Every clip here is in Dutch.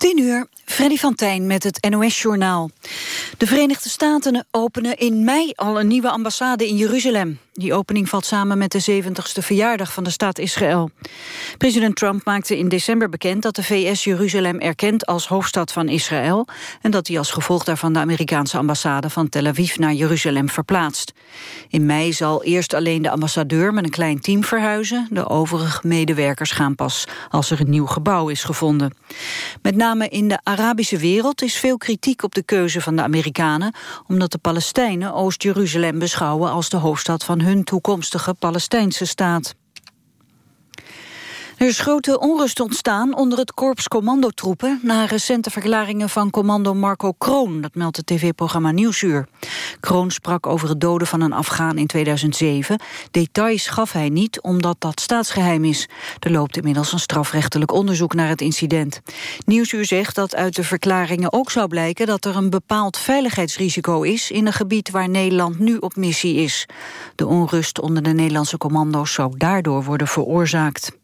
10 uur, Freddy van Tijn met het NOS-journaal. De Verenigde Staten openen in mei al een nieuwe ambassade in Jeruzalem. Die opening valt samen met de 70ste verjaardag van de staat Israël. President Trump maakte in december bekend dat de VS Jeruzalem erkent als hoofdstad van Israël... en dat hij als gevolg daarvan de Amerikaanse ambassade van Tel Aviv naar Jeruzalem verplaatst. In mei zal eerst alleen de ambassadeur met een klein team verhuizen. De overige medewerkers gaan pas als er een nieuw gebouw is gevonden. Met name in de Arabische wereld is veel kritiek op de keuze van de Amerikanen... omdat de Palestijnen Oost-Jeruzalem beschouwen als de hoofdstad van hun toekomstige Palestijnse staat. Er is grote onrust ontstaan onder het korps commandotroepen... na recente verklaringen van commando Marco Kroon. Dat meldt het tv-programma Nieuwsuur. Kroon sprak over het doden van een Afghaan in 2007. Details gaf hij niet, omdat dat staatsgeheim is. Er loopt inmiddels een strafrechtelijk onderzoek naar het incident. Nieuwsuur zegt dat uit de verklaringen ook zou blijken... dat er een bepaald veiligheidsrisico is... in een gebied waar Nederland nu op missie is. De onrust onder de Nederlandse commando's zou daardoor worden veroorzaakt.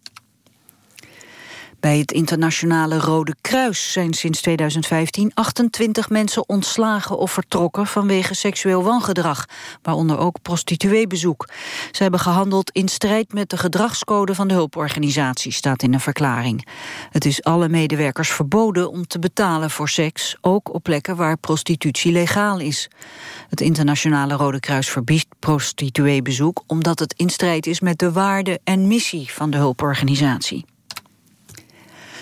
Bij het internationale Rode Kruis zijn sinds 2015 28 mensen ontslagen of vertrokken vanwege seksueel wangedrag, waaronder ook prostitueebezoek. Ze hebben gehandeld in strijd met de gedragscode van de hulporganisatie, staat in een verklaring. Het is alle medewerkers verboden om te betalen voor seks, ook op plekken waar prostitutie legaal is. Het internationale Rode Kruis verbiedt prostitueebezoek omdat het in strijd is met de waarde en missie van de hulporganisatie.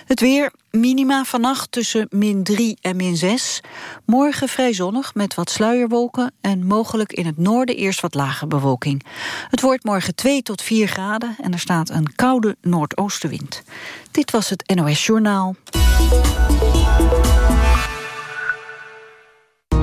Het weer, minima vannacht tussen min 3 en min 6. Morgen vrij zonnig met wat sluierwolken... en mogelijk in het noorden eerst wat lage bewolking. Het wordt morgen 2 tot 4 graden... en er staat een koude noordoostenwind. Dit was het NOS Journaal.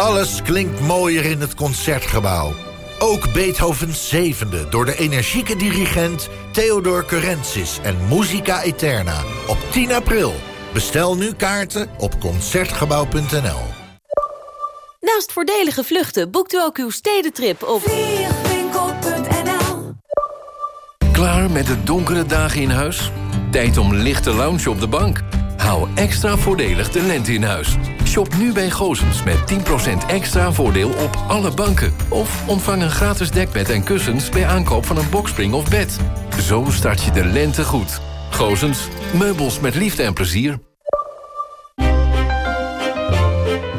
Alles klinkt mooier in het Concertgebouw. Ook Beethovens zevende door de energieke dirigent Theodor Curensis en Musica Eterna op 10 april. Bestel nu kaarten op Concertgebouw.nl. Naast voordelige vluchten boekt u ook uw stedentrip op... Vliegwinkel.nl Klaar met de donkere dagen in huis? Tijd om lichte lounge op de bank. Hou extra voordelig de lente in huis. Shop nu bij Gozens met 10% extra voordeel op alle banken. Of ontvang een gratis dekbed en kussens bij aankoop van een boxspring of bed. Zo start je de lente goed. Gozens, meubels met liefde en plezier.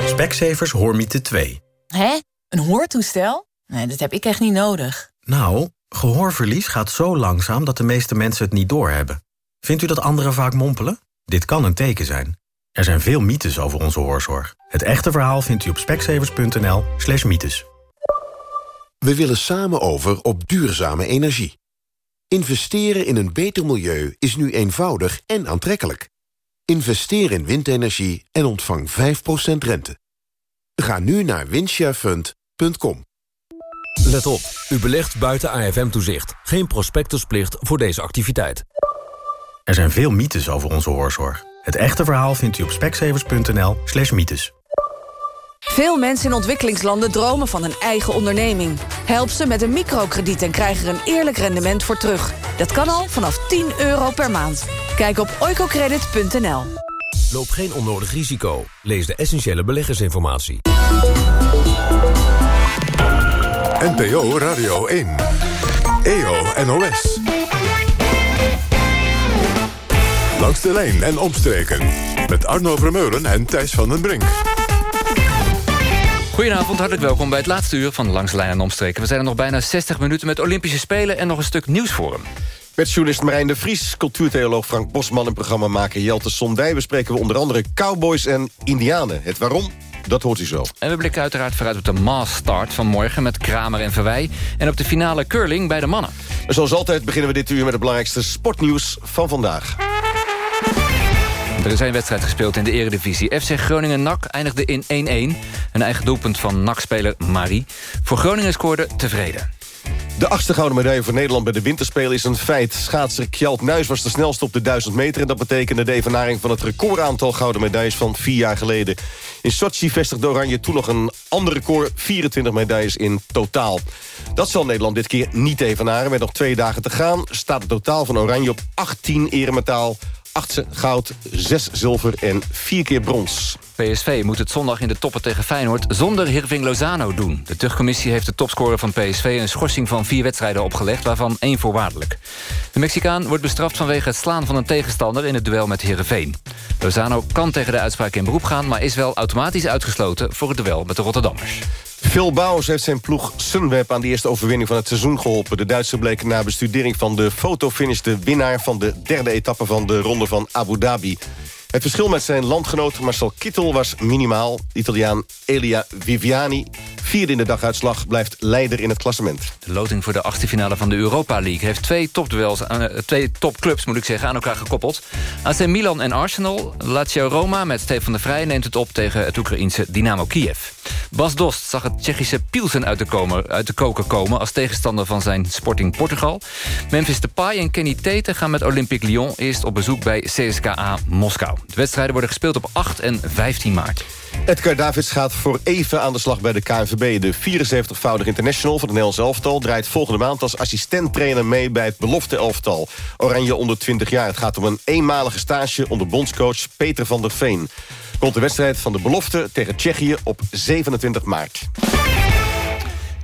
Specsavers Hoormiete 2. Hè? Een hoortoestel? Nee, dat heb ik echt niet nodig. Nou, gehoorverlies gaat zo langzaam dat de meeste mensen het niet doorhebben. Vindt u dat anderen vaak mompelen? Dit kan een teken zijn. Er zijn veel mythes over onze hoorzorg. Het echte verhaal vindt u op speksevers.nl slash mythes. We willen samen over op duurzame energie. Investeren in een beter milieu is nu eenvoudig en aantrekkelijk. Investeer in windenergie en ontvang 5% rente. Ga nu naar windshare.com. Let op, u belegt buiten AFM-toezicht. Geen prospectusplicht voor deze activiteit. Er zijn veel mythes over onze hoorzorg. Het echte verhaal vindt u op speksevers.nl slash mythes. Veel mensen in ontwikkelingslanden dromen van een eigen onderneming. Help ze met een microkrediet en krijg er een eerlijk rendement voor terug. Dat kan al vanaf 10 euro per maand. Kijk op oicocredit.nl. Loop geen onnodig risico. Lees de essentiële beleggersinformatie. NPO Radio 1. EO NOS. Langs de lijn en omstreken. Met Arno Vermeulen en Thijs van den Brink. Goedenavond, hartelijk welkom bij het laatste uur van Langs de Lijn en Omstreken. We zijn er nog bijna 60 minuten met Olympische Spelen... en nog een stuk nieuws voor hem. Met journalist Marijn de Vries, cultuurtheoloog Frank Bosman... en programmamaker Jelte Sondij bespreken we onder andere cowboys en indianen. Het waarom? Dat hoort u zo. En we blikken uiteraard vooruit op de mass start van morgen... met Kramer en Verwij. En op de finale curling bij de mannen. zoals altijd beginnen we dit uur met het belangrijkste sportnieuws van vandaag. Er is een wedstrijd gespeeld in de eredivisie. FC Groningen-NAC eindigde in 1-1. Een eigen doelpunt van NAC-speler Marie. Voor Groningen scoorde tevreden. De achtste gouden medaille voor Nederland bij de winterspelen is een feit. Schaatser Kjeld Nuis was de snelste op de 1000 meter... en dat betekende de evenaring van het recordaantal gouden medailles van vier jaar geleden. In Sochi vestigde Oranje toen nog een ander record, 24 medailles in totaal. Dat zal Nederland dit keer niet evenaren. Met nog twee dagen te gaan staat het totaal van Oranje op 18 eremetaal 8 goud, 6 zilver en 4 keer brons. PSV moet het zondag in de toppen tegen Feyenoord zonder Hirving Lozano doen. De terugcommissie heeft de topscorer van PSV een schorsing van vier wedstrijden opgelegd, waarvan één voorwaardelijk. De Mexicaan wordt bestraft vanwege het slaan van een tegenstander in het duel met Heerenveen. Lozano kan tegen de uitspraak in beroep gaan, maar is wel automatisch uitgesloten voor het duel met de Rotterdammers. Phil Bouwers heeft zijn ploeg Sunweb aan de eerste overwinning van het seizoen geholpen. De Duitser bleek na bestudering van de fotofinish de winnaar van de derde etappe van de ronde van Abu Dhabi. Het verschil met zijn landgenoot Marcel Kittel was minimaal. Italiaan Elia Viviani, vierde in de daguitslag, blijft leider in het klassement. De loting voor de achtste finale van de Europa League... heeft twee, topduels, uh, twee topclubs moet ik zeggen, aan elkaar gekoppeld. AC Milan en Arsenal. Lazio Roma met Stefan de Vrij neemt het op tegen het Oekraïense Dynamo Kiev. Bas Dost zag het Tsjechische Pielsen uit de, komen, uit de koker komen... als tegenstander van zijn Sporting Portugal. Memphis Depay en Kenny Tete gaan met Olympique Lyon... eerst op bezoek bij CSKA Moskou. De wedstrijden worden gespeeld op 8 en 15 maart. Edgar Davids gaat voor even aan de slag bij de KNVB. De 74-voudig international van het Nederlands elftal... draait volgende maand als assistenttrainer mee bij het belofte elftal. Oranje onder 20 jaar. Het gaat om een eenmalige stage onder bondscoach Peter van der Veen. Komt de wedstrijd van de belofte tegen Tsjechië op 27 maart.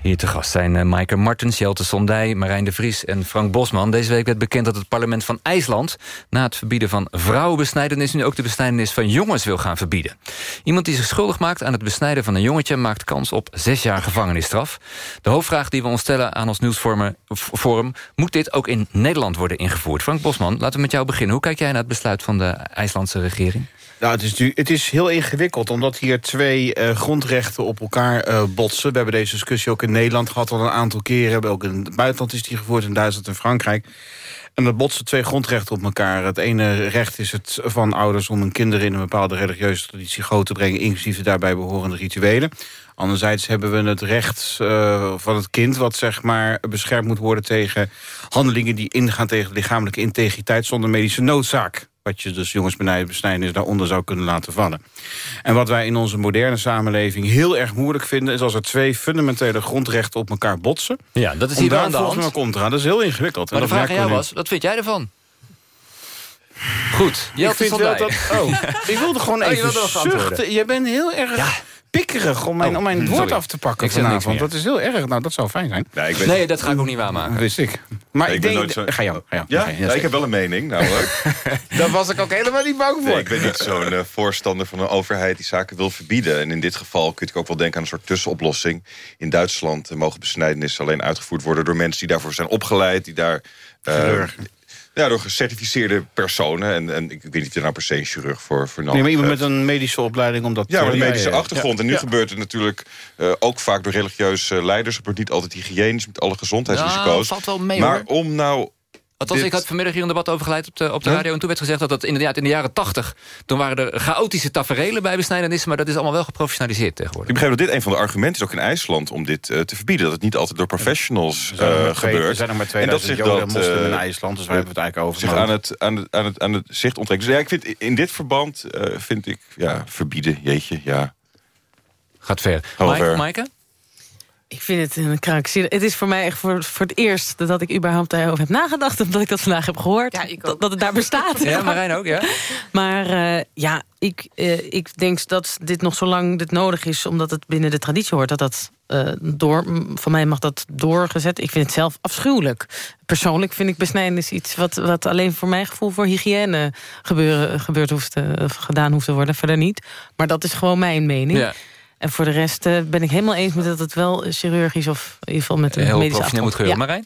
Hier te gast zijn uh, Maaike Martens, Jelte Sondij, Marijn de Vries en Frank Bosman. Deze week werd bekend dat het parlement van IJsland... na het verbieden van vrouwenbesnijdenis... nu ook de besnijdenis van jongens wil gaan verbieden. Iemand die zich schuldig maakt aan het besnijden van een jongetje... maakt kans op zes jaar gevangenisstraf. De hoofdvraag die we ons stellen aan ons nieuwsforum... moet dit ook in Nederland worden ingevoerd? Frank Bosman, laten we met jou beginnen. Hoe kijk jij naar het besluit van de IJslandse regering? Nou, het is, het is heel ingewikkeld, omdat hier twee uh, grondrechten op elkaar uh, botsen. We hebben deze discussie ook in Nederland gehad al een aantal keren. Ook in het buitenland is die gevoerd, in Duitsland en Frankrijk. En dat botsen twee grondrechten op elkaar. Het ene recht is het van ouders om hun kinderen in een bepaalde religieuze traditie groot te brengen, inclusief de daarbij behorende rituelen. Anderzijds hebben we het recht uh, van het kind... wat zeg maar beschermd moet worden tegen handelingen... die ingaan tegen lichamelijke integriteit zonder medische noodzaak wat je dus jongensbesnijdenis daaronder zou kunnen laten vallen. En wat wij in onze moderne samenleving heel erg moeilijk vinden... is als er twee fundamentele grondrechten op elkaar botsen. Ja, dat is hier aan de hand. Komt eraan. Dat is heel ingewikkeld. Maar de vraag aan jou was, wat vind jij ervan? Goed, ik vind wel dat... Oh, ik wilde gewoon oh, even zuchten. Jij bent heel erg... Ja pikkerig om mijn, oh, om mijn woord af te pakken ik vanavond. Dat is heel erg. Nou, dat zou fijn zijn. Nee, ik weet... nee dat ga ik ook niet waarmaken. Dat wist ik. Maar ik, denk... Zo... Ga jou. Ga jou. Ja? ik heb wel een mening, namelijk. Daar was ik ook helemaal niet bang voor. Nee, ik ben niet zo'n uh, voorstander van een overheid die zaken wil verbieden. En in dit geval kun je ook wel denken aan een soort tussenoplossing. In Duitsland mogen besnijdenissen alleen uitgevoerd worden... door mensen die daarvoor zijn opgeleid, die daar... Uh, ja, door gecertificeerde personen. En, en ik weet niet of je nou per se een chirurg voor, voor nodig Nee, maar iemand met een medische opleiding. Omdat, ja, met een medische achtergrond. En nu gebeurt het natuurlijk uh, ook vaak door religieuze leiders. Het wordt niet altijd hygiënisch met alle gezondheidsrisico's. valt wel mee, maar hoor. om nou Althans, ik had vanmiddag hier een debat over geleid op de, op de radio... en toen werd gezegd dat dat inderdaad in de jaren tachtig... toen waren er chaotische taferelen bij besnijdenissen... maar dat is allemaal wel geprofessionaliseerd tegenwoordig. Ik begrijp dat dit een van de argumenten is, ook in IJsland... om dit uh, te verbieden, dat het niet altijd door professionals uh, gebeurt. Er zijn nog maar 2000 en dat zich dat, moslim in IJsland, dus wij hebben het eigenlijk over. Zich aan het, aan, het, aan, het, aan het zicht onttrekken. Dus ja, ik vind, in dit verband uh, vind ik, ja, verbieden, jeetje, ja. Gaat ver. Mike, Maaike? Ik vind het een krankzinnig. Het is voor mij echt voor, voor het eerst dat ik überhaupt daarover heb nagedacht... omdat ik dat vandaag heb gehoord, ja, dat, dat, het daar bestaat. ja, Marijn ook, ja. Maar uh, ja, ik, uh, ik denk dat dit nog zo lang dit nodig is... omdat het binnen de traditie hoort, dat dat uh, door... Van mij mag dat doorgezet. Ik vind het zelf afschuwelijk. Persoonlijk vind ik besnijdenis iets... wat, wat alleen voor mijn gevoel voor hygiëne gebeuren, gebeurd hoeft te, gedaan hoeft te worden. Verder niet. Maar dat is gewoon mijn mening. Ja. En voor de rest uh, ben ik helemaal eens met dat het wel chirurgisch... of in ieder geval met een Heel medische professioneel moet gebeuren. Ja. Marijn?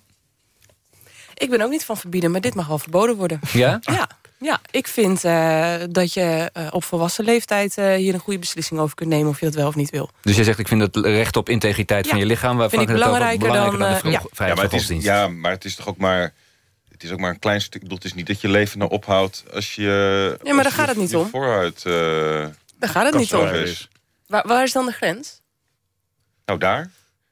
Ik ben ook niet van verbieden, maar dit mag wel verboden worden. Ja? Ja. Ja, ik vind uh, dat je uh, op volwassen leeftijd uh, hier een goede beslissing over kunt nemen... of je dat wel of niet wil. Dus jij zegt, ik vind het recht op integriteit ja, van je lichaam... vind ik belangrijker, dan, belangrijker dan, de vrij, ja. ja, maar het is, ja, maar het is toch ook maar het is ook maar een klein stuk. Ik bedoel, het is niet dat je leven nou ophoudt als je. Ja, maar daar gaat het niet om. Vooruit. eh, Daar gaat het niet om. is. Waar, waar is dan de grens? Nou, daar.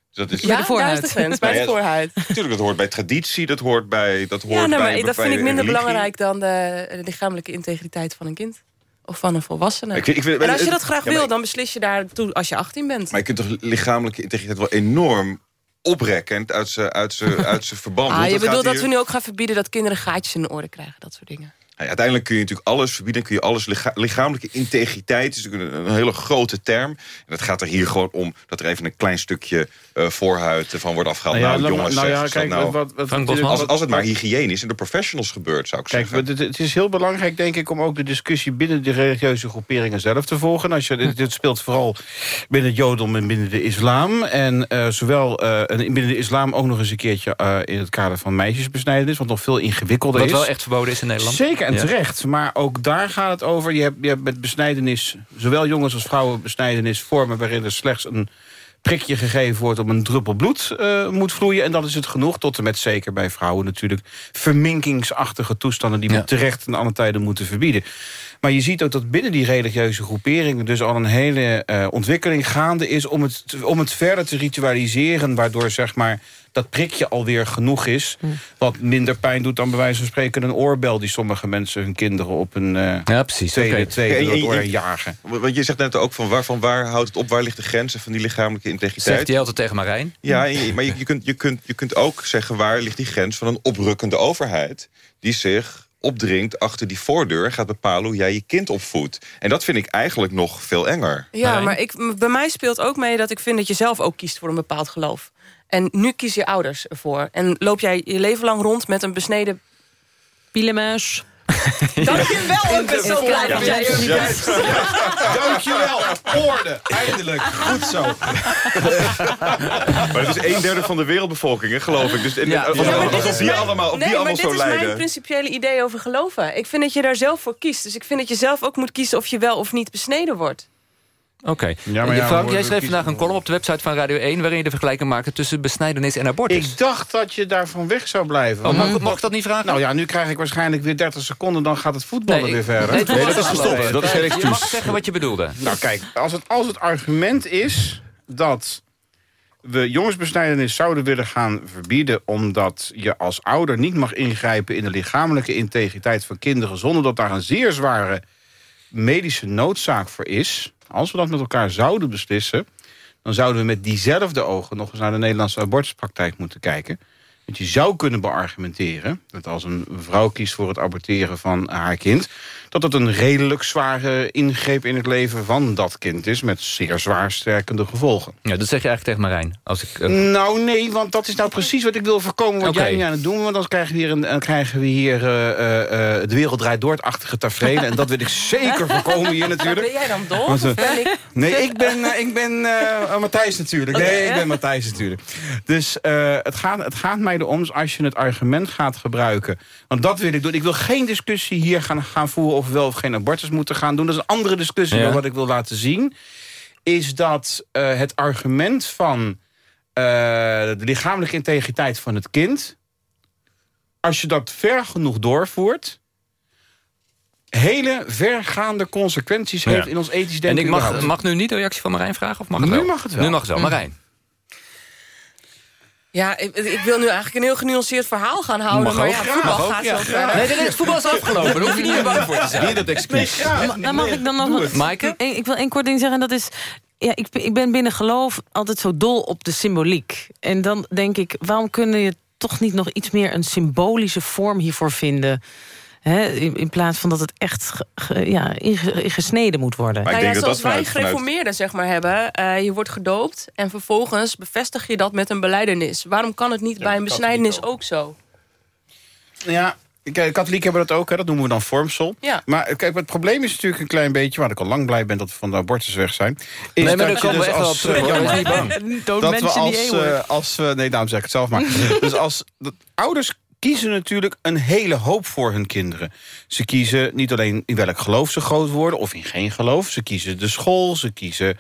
Dus dat is Ja, daar is de grens, bij de ja, voorhuid. Natuurlijk, dat hoort bij traditie, dat hoort bij. Dat hoort Ja, nou, bij, maar dat bij vind ik minder religie. belangrijk dan de de lichamelijke integriteit van een kind. Of van een volwassene. Ik vind- ik vind- en als je dat graag ja, wil, dan beslis je daartoe als je 18 bent. Maar je kunt toch lichamelijke integriteit wel enorm oprekkend uit zijn uit zijn- uit verband. Ah, je bedoelt dat hier- we nu ook gaan verbieden dat kinderen gaatjes in de oren krijgen, dat soort dingen. Ja, uiteindelijk kun je natuurlijk alles verbieden. Kun je alles licha- lichamelijke integriteit is natuurlijk een, een hele grote term. En het gaat er hier gewoon om dat er even een klein stukje eh, voorhuid van wordt afgehaald. Nou ja, Nou, nou, jongens, nou ja, is dat kijk, nou- wat- wat- als, als het maar hygiënisch en door professionals gebeurt, zou ik Kijk, zeggen. het, het is heel belangrijk, denk ik, om ook de discussie binnen de religieuze groeperingen zelf te volgen. Als je, dit, dit speelt vooral binnen het Jodom en binnen de islam. En eh, zowel eh, en binnen de islam ook nog eens een keertje eh, in het kader van meisjesbesnijdenis, wat nog veel ingewikkelder Wat is. wel echt verboden is in Nederland. Zeker en terecht. Maar ook daar gaat het over. Je hebt, je hebt met besnijdenis, zowel jongens als vrouwen besnijdenis vormen... waarin er slechts een prikje gegeven wordt om een druppel bloed eh, moet vloeien. En dat is het genoeg, tot en met zeker bij vrouwen natuurlijk... verminkingsachtige toestanden die we terecht en alle tijden moeten verbieden. Maar je ziet ook dat binnen die religieuze groeperingen... dus al een hele eh, ontwikkeling gaande is om het, om het verder te ritualiseren... waardoor zeg maar, dat prikje alweer genoeg is. Wat minder pijn doet dan bij wijze van spreken een oorbel... die sommige mensen hun kinderen op een eh ja, precies. tweede, Oké. tweede En- door het oor jagen. Want je zegt net ook van waar, van waar houdt het op, waar ligt de grenzen van die lichamelijke integriteit? Zegt hij altijd tegen Marijn. Ja, maar je, je, kunt, je, kunt, je kunt ook zeggen waar ligt die grens van een oprukkende overheid... die zich opdringt achter die voordeur en gaat bepalen hoe jij je kind opvoedt. En dat vind ik eigenlijk nog veel enger. Ja, maar ik, bij mij speelt ook mee dat ik vind dat je zelf ook kiest voor een bepaald geloof. En nu kiezen je ouders ervoor. En loop jij je leven lang rond met een besneden... Pielemuis. Dankjewel, ik ben zo blij dat jij er niet bent. Dankjewel, orde. Eindelijk, goed zo. Maar het is een derde van de wereldbevolking, hè, geloof ik. Dus en, Ja, als, ja, maar als- dit als is op die mijn- allemaal, nee, die allemaal maar zo dit is mijn lijden... principiële idee over geloven. Ik vind dat je daar zelf voor kiest. Dus ik vind dat je zelf ook moet kiezen of je wel of niet besneden wordt. Oké. Eh, ja, Frank, jij schreef vandaag een column op de website van Radio 1... waarin je de vergelijking maakte tussen besnijdenis en abortus. Ik dacht dat je daarvan weg zou blijven. Oh, mag, ik dat niet vragen? Nou ja, nu krijg ik waarschijnlijk weer 30 seconden... dan gaat het voetballen Nee, weer verder. nee, dat is gestopt. Dat is geen Je excuus. mag zeggen wat je bedoelde. Nou kijk, als het, als het argument is dat we jongensbesnijdenis zouden willen gaan verbieden... omdat je als ouder niet mag ingrijpen in de lichamelijke integriteit van kinderen... zonder dat daar een zeer zware medische noodzaak voor is... als we dat met elkaar zouden beslissen... dan zouden we met diezelfde ogen nog eens naar de Nederlandse abortuspraktijk moeten kijken. Want je zou kunnen beargumenteren dat als een vrouw kiest voor het aborteren van haar kind... dat het een redelijk zware ingreep in het leven van dat kind is... met zeer zwaar sterkende gevolgen. Ja, dat zeg je eigenlijk tegen Marijn. Als ik, eh, Nou nee, want dat is nou precies wat ik wil voorkomen... wat jij nu aan het doen Want dan krijgen we hier, een, dan krijgen we hier eh, eh, eh, de wereld draait door-achtige tafereelen. en dat wil ik zeker voorkomen hier natuurlijk. Ben jij dan dol? Want, eh, Of ben ik... Nee, ik ben, eh, ik ben eh, Matthijs natuurlijk. Nee, ik ben Matthijs natuurlijk. Dus eh, het, gaat, het gaat mij erom, als je het argument gaat gebruiken... want dat wil ik doen. Ik wil geen discussie hier gaan, gaan voeren... of we wel of geen abortus moeten gaan doen. Dat is een andere discussie. Ja. Maar wat ik wil laten zien... is dat eh, het argument van eh, de lichamelijke integriteit van het kind... als je dat ver genoeg doorvoert hele vergaande consequenties Ja. heeft in ons ethisch denken. en ik mag, mag nu niet de reactie van Marijn vragen? Of mag het Nu wel? mag het wel. Nu mag het wel. Marijn. Ja, ik, ik wil nu eigenlijk een heel genuanceerd verhaal gaan houden. Mag maar ook, ja, voetbal Mag ook, gaat ja, zo. Nee, nee, het voetbal is afgelopen. Daar hoef je niet bang voor te zijn. Weer dat excuus. Dan mag ik dan nog... Maaike? Ik, ik wil één kort ding zeggen. en Dat is, ja, ik, ik ben binnen geloof altijd zo dol op de symboliek. En dan denk ik, waarom kunnen je toch niet nog iets meer... een symbolische vorm hiervoor vinden... Hè, in, in plaats van dat het echt ge- ja, ingesneden moet worden. Maar ik Nou ja, dat zoals dat wij vanuit- gereformeerden zeg maar hebben. eh, je wordt gedoopt en vervolgens bevestig je dat met een beleidenis. Waarom kan het niet bij een besnijdenis ook zo? Ja, kijk, katholieken hebben dat ook, hè, dat noemen we dan vormsel. Ja. Maar kijk, het probleem is natuurlijk een klein beetje... waar ik al lang blij ben dat we van de abortus weg zijn... Is Nee, maar dat daar je dus als, eh, jammer. Dat we als, A-word. eh, als we, nee, daarom zeg ik het zelf maar. dus als dat, ouders kiezen natuurlijk een hele hoop voor hun kinderen. Ze kiezen niet alleen in welk geloof ze groot worden... of in geen geloof. Ze kiezen de school, ze kiezen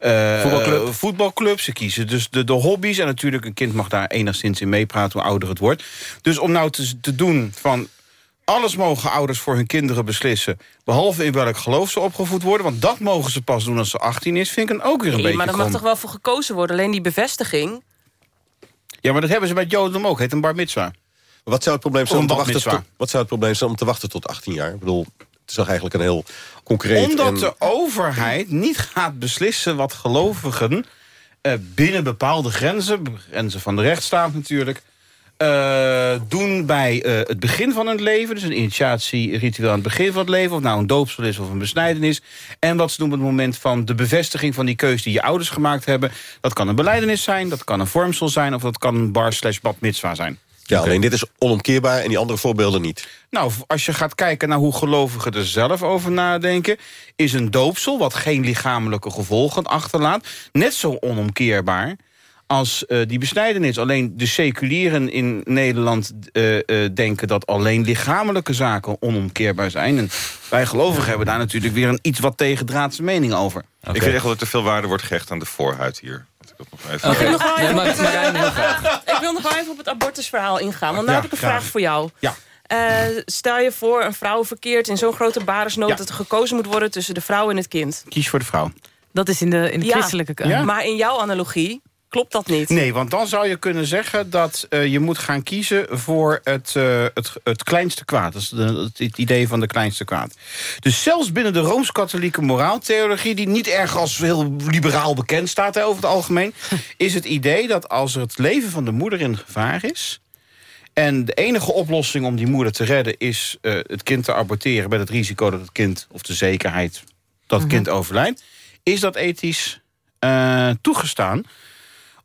uh, voetbalclub. voetbalclub. Ze kiezen dus de, de hobby's. En natuurlijk, een kind mag daar enigszins in meepraten... hoe ouder het wordt. Dus om nou te, te doen van... Alles mogen ouders voor hun kinderen beslissen. Behalve in welk geloof ze opgevoed worden. Want dat mogen ze pas doen als ze 18 is. Vind ik dan ook weer een Nee, beetje maar daar mag toch wel voor gekozen worden. Alleen die bevestiging... Ja, maar dat hebben ze bij het Jodendom ook. Heet een bar mitzwa. Wat zou het probleem zijn om te wachten tot, wat zou het probleem zijn om te wachten tot 18 jaar? Ik bedoel, het is eigenlijk een heel concreet... Omdat en- de overheid niet gaat beslissen wat gelovigen... eh, binnen bepaalde grenzen, grenzen van de rechtsstaat natuurlijk... eh, doen bij eh, het begin van hun leven. Dus een initiatieritueel aan het begin van het leven. Of nou een doopsel is of een besnijdenis. En wat ze doen op het moment van de bevestiging van die keuze... die je ouders gemaakt hebben. Dat kan een beleidenis zijn, dat kan een vormsel zijn... of dat kan een bar slash bat mitzwa zijn. Ja, alleen dit is onomkeerbaar en die andere voorbeelden niet. Nou, als je gaat kijken naar hoe gelovigen er zelf over nadenken... is een doopsel, wat geen lichamelijke gevolgen achterlaat... net zo onomkeerbaar als eh, die besnijdenis. Alleen de seculieren in Nederland eh, eh, denken... dat alleen lichamelijke zaken onomkeerbaar zijn. En wij gelovigen hebben daar natuurlijk weer een iets wat tegendraadse mening over. Ik vind echt wel dat er veel waarde wordt gehecht aan de voorhuid hier. Ik dat nog even... Ik wil nog wel even, op het, Marijn, heel ik wil nog wel even op het abortusverhaal ingaan. Want Ja, heb ik een graag. vraag voor jou. Ja. Eh, stel je voor, een vrouw verkeert in zo'n grote baresnood... Ja. dat er gekozen moet worden tussen de vrouw en het kind. Kies voor de vrouw. Dat is in de, in de Ja. christelijke. Ja. Maar in jouw analogie klopt dat niet. Nee, want dan zou je kunnen zeggen dat eh, je moet gaan kiezen voor het, eh, het, het kleinste kwaad. Dat is de, het, idee van de kleinste kwaad. Dus zelfs binnen de Rooms-Katholieke moraaltheologie... die niet erg als heel liberaal bekend staat hè, over het algemeen... is het idee dat als er het leven van de moeder in gevaar is... en de enige oplossing om die moeder te redden... is eh, het kind te aborteren met het risico dat het kind... of de zekerheid dat het kind overlijdt... is dat ethisch toegestaan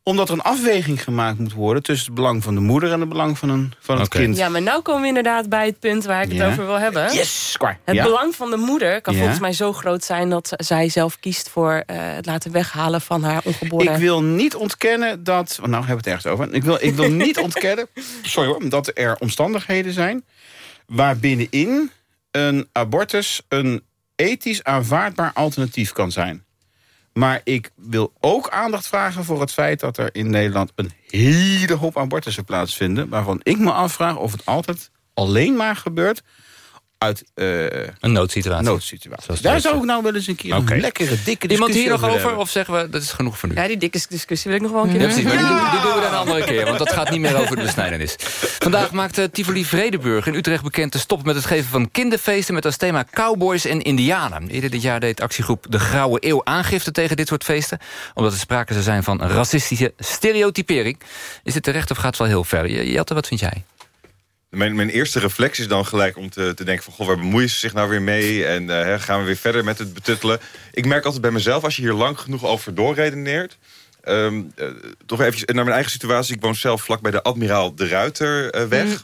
omdat er een afweging gemaakt moet worden... tussen het belang van de moeder en het belang van, een, van het Oké. kind. Ja, maar nu komen we inderdaad bij het punt waar ik het over wil hebben. Yes, klaar. Het ja. belang van de moeder kan Ja. volgens mij zo groot zijn... dat zij zelf kiest voor eh, het laten weghalen van haar ongeboren... Ik wil niet ontkennen dat... Nou hebben we het ergens over. Ik wil, ik wil niet ontkennen sorry hoor, dat er omstandigheden zijn... waarbinnenin een abortus een ethisch aanvaardbaar alternatief kan zijn. Maar ik wil ook aandacht vragen voor het feit... dat er in Nederland een hele hoop abortussen plaatsvinden... waarvan ik me afvraag of het altijd alleen maar gebeurt... uit eh Een noodsituatie. noodsituaties. Zoals Daar zou ik nou wel eens een keer een lekkere, dikke discussie Iemand hier nog over? Of zeggen we, dat is genoeg voor nu? Ja, die dikke discussie wil ik nog wel een keer Ja, hebben. precies, maar die, doen- die doen we dan een andere keer, want dat gaat niet meer over de besnijdenis. Vandaag maakt Tivoli Vredeburg in Utrecht bekend te stoppen met het geven van kinderfeesten met als thema cowboys en indianen. Eerder dit jaar deed actiegroep De Grauwe Eeuw aangifte tegen dit soort feesten, omdat er sprake zou zijn van racistische stereotypering. Is dit terecht of gaat het wel heel ver? J- Jelte, wat vind jij? Mijn, mijn eerste reflex is dan gelijk om te, te denken van... Goh, waar bemoeien ze zich nou weer mee? En eh, gaan we weer verder met het betuttelen? Ik merk altijd bij mezelf, als je hier lang genoeg over doorredeneert... eh, toch even naar mijn eigen situatie. Ik woon zelf vlak bij de Admiraal de Ruiterweg. Mhm.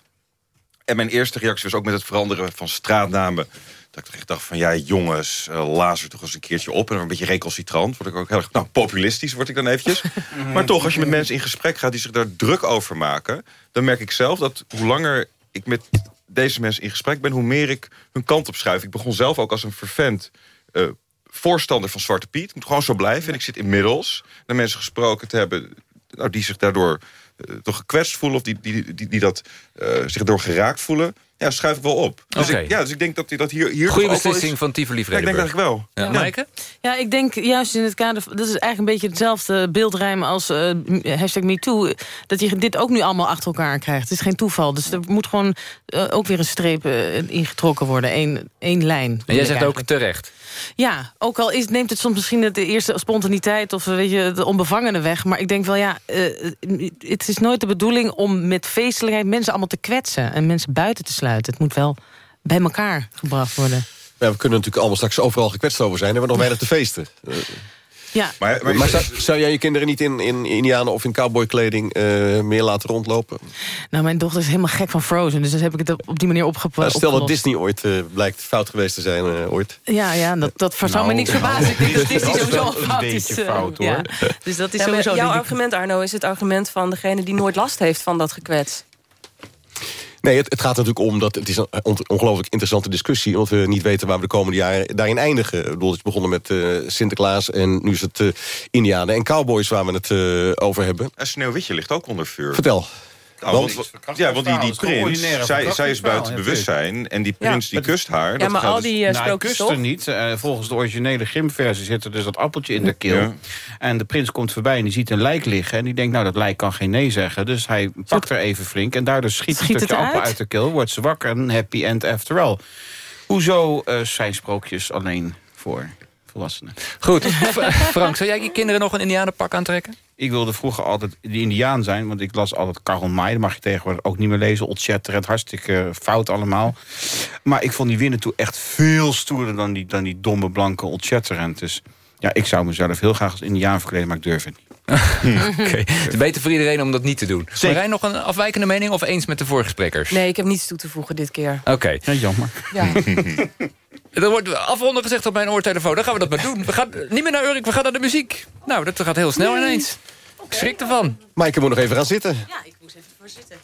En mijn eerste reactie was ook met het veranderen van straatnamen... dat ik echt dacht van, ja jongens, uh, laat er toch eens een keertje op... en dan een beetje recalcitrant, word ik ook heel erg... nou, populistisch word ik dan eventjes. maar toch, als je met mensen in gesprek gaat die zich daar druk over maken... dan merk ik zelf dat hoe langer ik met deze mensen in gesprek ben... hoe meer ik hun kant op schuif. Ik begon zelf ook als een vervent uh, voorstander van Zwarte Piet. moet gewoon zo blijven. En ik zit inmiddels naar mensen gesproken te hebben... Nou, die zich daardoor uh, toch gekwetst voelen... of die, die, die, die dat, uh, zich door geraakt voelen... Ja, schuif ik wel op. Dus, okay. ik, ja, dus ik denk dat dat hier... hier Goede beslissing is... van Tivoli Vredeburg. Ja, ik denk dat ik wel. Ja. Ja. Maaike? Ja, ik denk juist in het kader... Dat is eigenlijk een beetje hetzelfde beeldrijm als uh, hashtag MeToo. Dat je dit ook nu allemaal achter elkaar krijgt. Het is geen toeval. Dus er moet gewoon uh, ook weer een streep uh, ingetrokken worden. Eén, één lijn. En jij zegt ook terecht. Ja, ook al is, neemt het soms misschien de eerste spontaniteit... of weet je, de onbevangene weg. Maar ik denk wel, ja, uh, het is nooit de bedoeling... om met feestelijkheid mensen allemaal te kwetsen... en mensen buiten te sluiten. Het moet wel bij elkaar gebracht worden. Ja, we kunnen natuurlijk allemaal straks overal gekwetst over zijn. Hebben we nog weinig te feesten. Ja. Maar, maar, maar zou, zou, jij je kinderen niet in, in Indianen of in cowboykleding uh, meer laten rondlopen? Nou, mijn dochter is helemaal gek van Frozen. Dus dat heb ik het op die manier opgepakt. Nou, stel dat Disney ooit uh, blijkt fout geweest te zijn. Uh, ooit. Ja, ja, dat, dat zou nou, me niks verbazen. Nou, ik denk dat Disney sowieso een fout is. Fout, hoor. Ja. Dus dat is ja, sowieso... Jouw argument, Arno, is het argument van degene die nooit last heeft van dat gekwets. Nee, het, het gaat natuurlijk om dat het is een on- ongelooflijk interessante discussie... omdat we niet weten waar we de komende jaren daarin eindigen. Ik bedoel, het is begonnen met eh, Sinterklaas en nu is het eh, Indianen en Cowboys... waar we het eh, over hebben. En Sneeuwwitje ligt ook onder vuur. Vertel. Nou, Want- want, ja, want die, die prins, zij, zij is buiten ja, bewustzijn... en die Ja. prins die kust haar. Ja, dat maar gaat al dus- die eh, Nou, kusten toch? niet. Eh, volgens de originele Grimm-versie zit er dus dat appeltje in de keel. Ja. En de prins komt voorbij en die ziet een lijk liggen. En die denkt, nou, dat lijk kan geen nee zeggen. Dus hij pakt er even flink. En daardoor schiet, Schiet een stukje het appel uit? de keel. Wordt ze wakker en happy end after all. Hoezo eh, zijn sprookjes alleen voor volwassenen? Goed. Frank, zou jij je kinderen nog een indianenpak aantrekken? Ik wilde vroeger altijd die indiaan zijn, want ik las altijd Karl May. Dat mag je tegenwoordig ook niet meer lezen. Ontzettend, hartstikke fout allemaal. Maar ik vond die winnen toe echt veel stoerder dan die, dan die domme blanke ontzetterend. Dus ja, ik zou mezelf heel graag als indiaan verkleden, maar ik durf het niet. Oké. Het is beter voor iedereen om dat niet te doen. Marijn, nog een afwijkende mening of eens met de voorgesprekers? Nee, ik heb niets toe te voegen dit keer. Oké. Ja, jammer. Ja. Er wordt afronden gezegd op mijn oortelefoon. Dan gaan we dat maar doen. We gaan niet meer naar Urk, we gaan naar de muziek. Nou, dat gaat heel snel ineens. Ik schrik ervan. Maaike moet nog even gaan zitten. Ja, ik moest even voor zitten.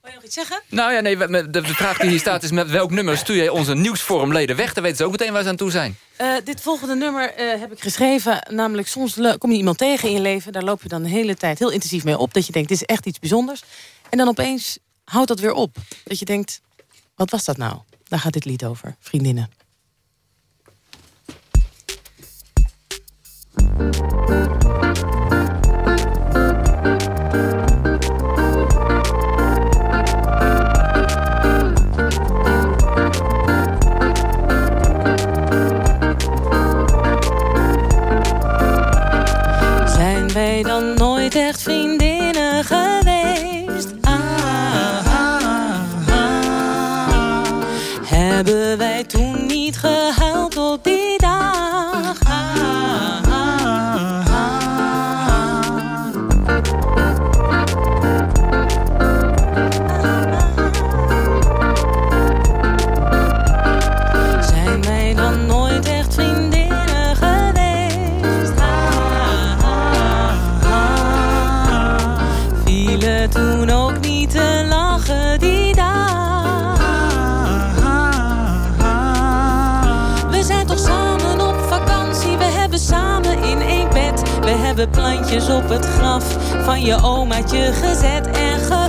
Wil je nog iets zeggen? Nou ja, nee, de, de vraag die hier staat is... met welk nummer stuur jij onze nieuwsvormleden weg? Dan weten ze ook meteen waar ze aan toe zijn. Eh, dit volgende nummer eh, heb ik geschreven. Namelijk, soms kom je iemand tegen in je leven. Daar loop je dan de hele tijd heel intensief mee op. Dat je denkt, dit is echt iets bijzonders. En dan opeens houdt dat weer op. Dat je denkt, wat was dat nou? Daar gaat dit lied over, vriendinnen. Zijn wij dan nooit echt vriendinnen plantjes op het graf van je omaatje gezet. En gevochten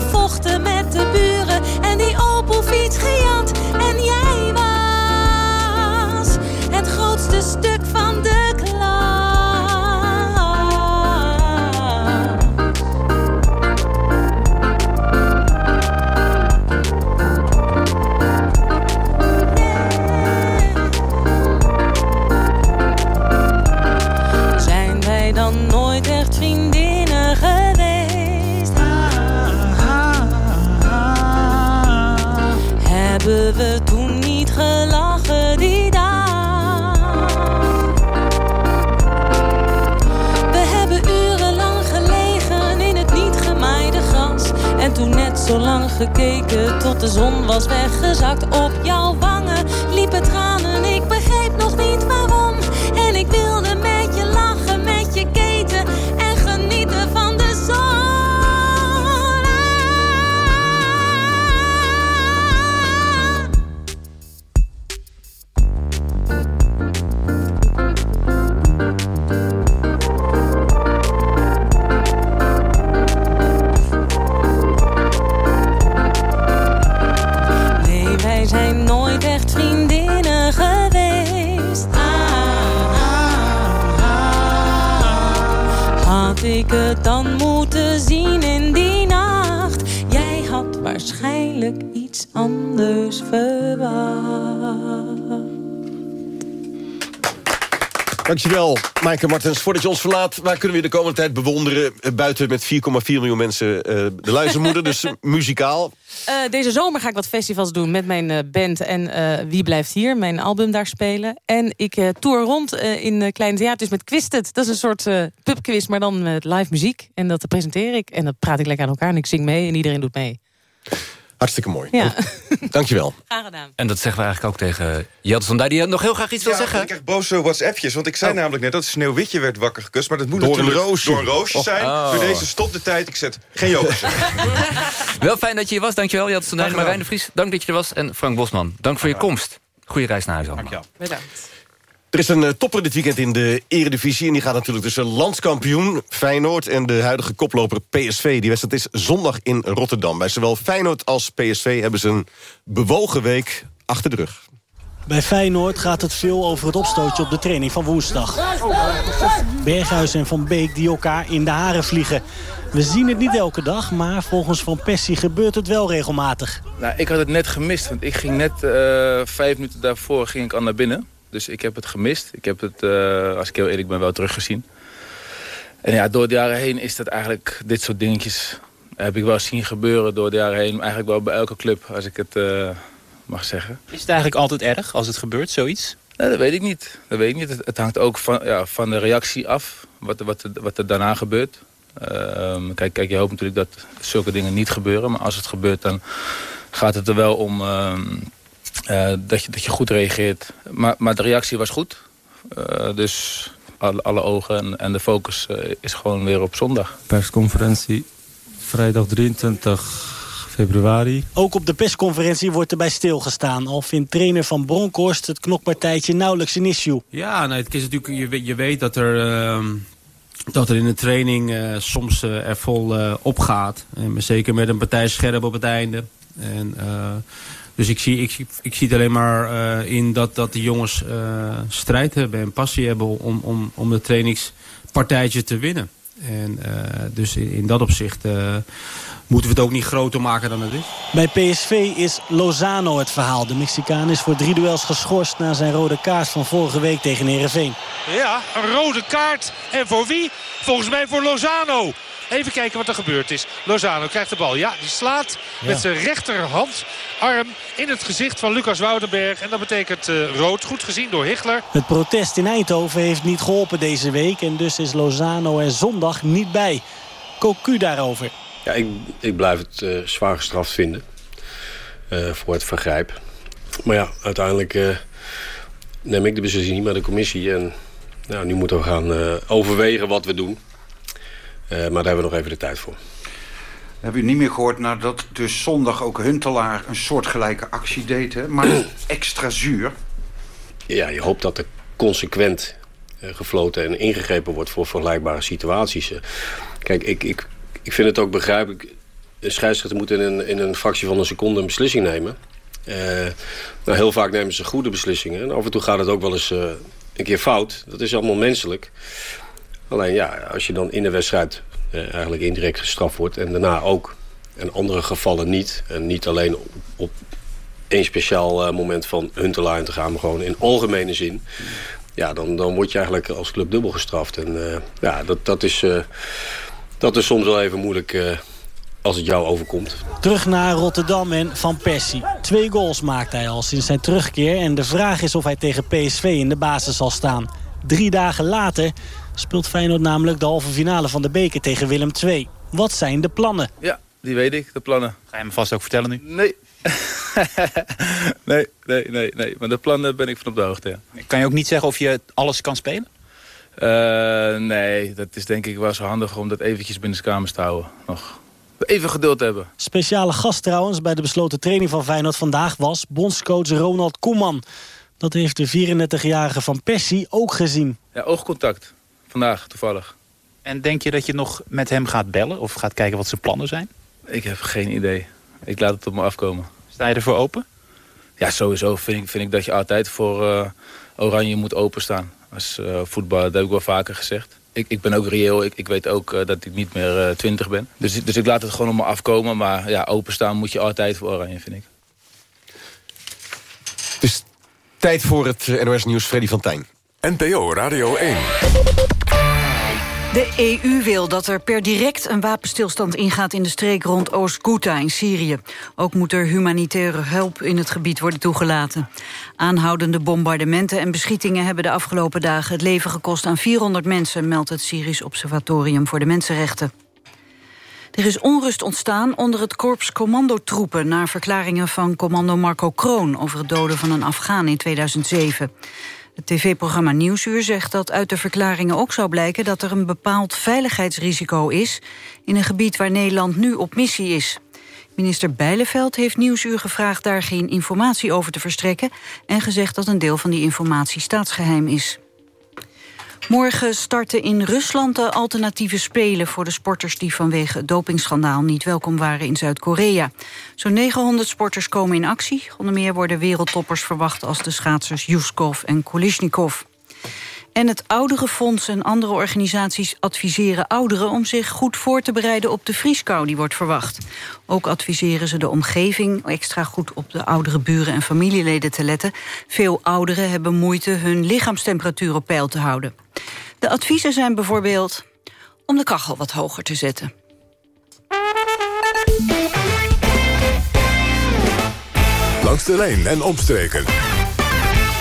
Dankjewel, Maaike Martens. Voordat je ons verlaat, waar kunnen we je de komende tijd bewonderen? Eh, Buiten met 4,4 miljoen mensen eh, de luizenmoeder, dus muzikaal. Eh, deze zomer ga ik wat festivals doen met mijn band en Wie Blijft Hier, mijn album daar spelen. En ik tour rond in kleine theaters met Quistet. Dat is een soort pubquiz, maar dan met live muziek. En dat presenteer ik en dat praat ik lekker aan elkaar en ik zing mee en iedereen doet mee. Hartstikke mooi. Ja. Dankjewel. Graag gedaan. En dat zeggen we eigenlijk ook tegen Jelte Sondij... die nog heel graag iets wil Ja, zeggen. Ik krijg boze WhatsAppjes, want ik zei namelijk net dat Sneeuwwitje werd wakker gekust. Maar dat moet Door een natuurlijk roosje. door een roosje Oh. zijn. Oh. Door deze stop de tijd. Ik zet geen jokers. Wel fijn dat je hier was. Dankjewel. Graag gedaan. Marijn de Vries, dank dat je er was. En Frank Bosman, dank voor je komst. Goeie reis naar huis allemaal. Bedankt. Er is een eh, topper dit weekend in de Eredivisie... en die gaat natuurlijk tussen landskampioen Feyenoord... en de huidige koploper PSV. Die wedstrijd is zondag in Rotterdam. Bij zowel Feyenoord als PSV hebben ze een bewogen week achter de rug. Bij Feyenoord gaat het veel over het opstootje op de training van woensdag. Berghuis en Van Beek die elkaar in de haren vliegen. We zien het niet elke dag, maar volgens Van Persie gebeurt het wel regelmatig. Nou, ik had het net gemist, want ik ging net eh, vijf minuten daarvoor ging ik al naar binnen. Dus ik heb het gemist. Ik heb het, eh, als ik heel eerlijk ben, wel teruggezien. En ja, door de jaren heen is dat eigenlijk dit soort dingetjes... heb ik wel zien gebeuren door de jaren heen. Eigenlijk wel bij elke club, als ik het eh, mag zeggen. Is het eigenlijk altijd erg als het gebeurt, zoiets? Nee, dat weet ik niet. Dat weet ik niet. Het, het hangt ook van, ja, van de reactie af, wat, er- wat, wat er daarna gebeurt. Ehm, kijk, kijk, je hoopt natuurlijk dat zulke dingen niet gebeuren. Maar als het gebeurt, dan gaat het er wel om ehm, eh, dat, je, dat je goed reageert. Maar, maar de reactie was goed. Eh, dus alle, alle ogen en, en de focus eh, is gewoon weer op zondag. Persconferentie vrijdag 23 februari. Ook op de persconferentie wordt erbij stilgestaan. Al vindt trainer van Bronkhorst het knokpartijtje nauwelijks een issue. Ja, nou, het is natuurlijk, je, weet- je weet dat er, ehm, dat er in de training eh, soms er vol eh, opgaat. En zeker met een partij scherp op het einde. En, eh, dus ik zie, ik, zie- ik zie het alleen maar eh, in dat, dat de jongens eh, strijd hebben en passie hebben om, om, om de trainingspartijtje te winnen. En eh, dus in, in dat opzicht eh, moeten we het ook niet groter maken dan het is. Bij PSV is Lozano het verhaal. De Mexicaan is voor drie duels geschorst na zijn rode kaart van vorige week tegen Herenveen. Ja, een rode kaart. En voor wie? Volgens mij voor Lozano. Even kijken wat er gebeurd is. Lozano krijgt de bal. Ja, die slaat Ja. met zijn rechterhand arm in het gezicht van Lucas Woudenberg. En dat betekent eh, rood. Goed gezien door Hichler. Het protest in Eindhoven heeft niet geholpen deze week. En dus is Lozano er zondag niet bij. Cocu daarover. Ja, ik, ik blijf het eh, zwaar gestraft vinden. eh, voor het vergrijp. Maar ja, uiteindelijk eh, neem ik de beslissing niet met de commissie. En nou, nu moeten we gaan eh, overwegen wat we doen. Eh, maar daar hebben we nog even de tijd voor. Hebben u niet meer gehoord nadat dus zondag ook Huntelaar een soortgelijke actie deed, hè? maar extra zuur. Ja, je hoopt dat er consequent eh, gefloten en ingegrepen wordt voor vergelijkbare situaties. Eh, Kijk, ik, ik, ik vind het ook begrijpelijk. Een scheidsrechter moet in een, in een fractie van een seconde een beslissing nemen. Nou, heel vaak nemen ze goede beslissingen. En af en toe gaat het ook wel eens een keer fout. Dat is allemaal menselijk. Alleen ja, als je dan in de wedstrijd eh, eigenlijk indirect gestraft wordt... en daarna ook, en andere gevallen niet... en niet alleen op, één speciaal eh, moment van Huntelaar te gaan... maar gewoon in algemene zin... ja, dan, dan word je eigenlijk als club dubbel gestraft. En eh, ja, dat, dat, is, dat is soms wel even moeilijk als het jou overkomt. Terug naar Rotterdam en Van Persie. Twee goals maakt hij al sinds zijn terugkeer. En de vraag is of hij tegen PSV in de basis zal staan. Drie dagen later speelt Feyenoord namelijk de halve finale van de beker tegen Willem II. Wat zijn de plannen? Ja, die weet ik, de plannen. Ga je me vast ook vertellen nu? Nee. nee, nee, nee, nee. Maar de plannen ben ik van op de hoogte, ja. Kan je ook niet zeggen of je alles kan spelen? Eh, nee, dat is denk ik wel zo handig om dat eventjes binnen de kamers te houden. Nog even geduld hebben. Speciale gast trouwens bij de besloten training van Feyenoord vandaag was bondscoach Ronald Koeman. Dat heeft de 34-jarige Van Persie ook gezien. Ja, oogcontact. Vandaag, toevallig. En denk je dat je nog met hem gaat bellen of gaat kijken wat zijn plannen zijn? Ik heb geen idee. Ik laat het op me afkomen. Sta je ervoor open? Ja, sowieso vind ik, vind ik dat je altijd voor eh, Oranje moet openstaan. Als eh voetballer, dat heb ik wel vaker gezegd. Ik, ik ben ook reëel, ik, ik weet ook eh, dat ik niet meer twintig ben. Dus, dus ik laat het gewoon op me afkomen. Maar ja, openstaan moet je altijd voor Oranje, vind ik. Het is tijd voor het NOS Nieuws Freddy van Tijn. NPO Radio 1. De EU wil dat er per direct een wapenstilstand ingaat in de streek rond Oost-Ghouta in Syrië. Ook moet er humanitaire hulp in het gebied worden toegelaten. Aanhoudende bombardementen en beschietingen hebben de afgelopen dagen het leven gekost aan 400 mensen, meldt het Syrisch Observatorium voor de Mensenrechten. Er is onrust ontstaan onder het korps commandotroepen... na verklaringen van commando Marco Kroon... over het doden van een Afghaan in 2007. Het tv-programma Nieuwsuur zegt dat uit de verklaringen ook zou blijken... dat er een bepaald veiligheidsrisico is... in een gebied waar Nederland nu op missie is. Minister Bijleveld heeft Nieuwsuur gevraagd daar geen informatie over te verstrekken... en gezegd dat een deel van die informatie staatsgeheim is. Morgen starten in Rusland de alternatieve spelen voor de sporters die vanwege het dopingschandaal niet welkom waren in Zuid-Korea. Zo'n 900 sporters komen in actie. Onder meer worden wereldtoppers verwacht als de schaatsers Yuskov en Kolishnikov. En het Ouderenfonds en andere organisaties adviseren ouderen... om zich goed voor te bereiden op de vrieskou die wordt verwacht. Ook adviseren ze de omgeving extra goed op de oudere buren en familieleden te letten. Veel ouderen hebben moeite hun lichaamstemperatuur op peil te houden. De adviezen zijn bijvoorbeeld om de kachel wat hoger te zetten. Langs de lijn en omstreken.